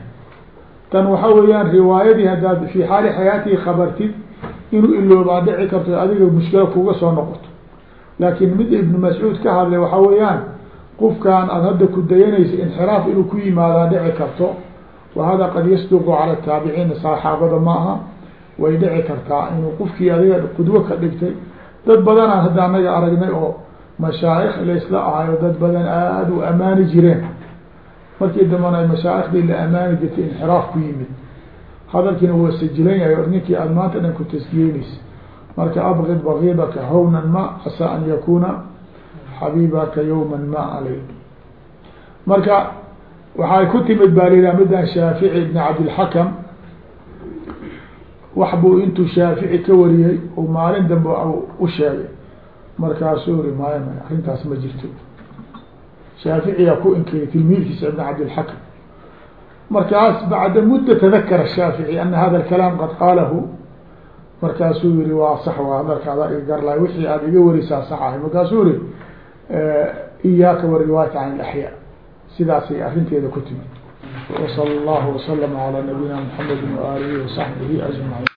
tan waxa weeyaan riwaayadii haddaad fi xaali xayaatihi khabartid inuu iloobaa dhici karto adiga mushkila kuga soo noqoto laakin mid ibnu mascuud ka hadlay waxa weeyaan qofkaan aada hadda ku dayanaysa inxiraaf inuu ku yimaadaa dhici karto wa hada qad yasduqu cala taabiciina saxaabada ma aha way dhici kartaa inuu qofkii adiga qudwo ka dhigtay dad badanaan hadda anaga aragnay oo mashaayikh laysla ahayo dad badan aada u amaani jireen markii dambana mashaaikhdii la amaani jirtay inxiraaf ku yimid hadalkiina waa sajilan yahay o ninkii aada maanta dhan ku taskiyeynaysa marka abgid bagiidaka hawnan ma asaa an yakuna xabibaka yawman ma alay marka waxay ku timid baa la yidhaha midaan shaafici ibn cabdilxakam wax buu intuu shaafici ka wariyey oo maalin dambe u sheegay. Markaasuu ri maya maya arrintaas ma jirto. Shaaficiyaa ku inkiray tilmiidkiisa ibn cabdilxakam markaas bacda mudda tadakara shaafici ana hada alkalaam qad qaalahu markaasuu yihi waa sax waa hadalka adaa iga garlaay wixii aada iga warisaa sax ahay markaasuu yihi iyaaka wariwaayata can ilaxyaa sidaasay arrinteeda ku timid. Wsala allahu waslama calaa nabiyina mxamedi waaalihi wasaxbihi ajmaciin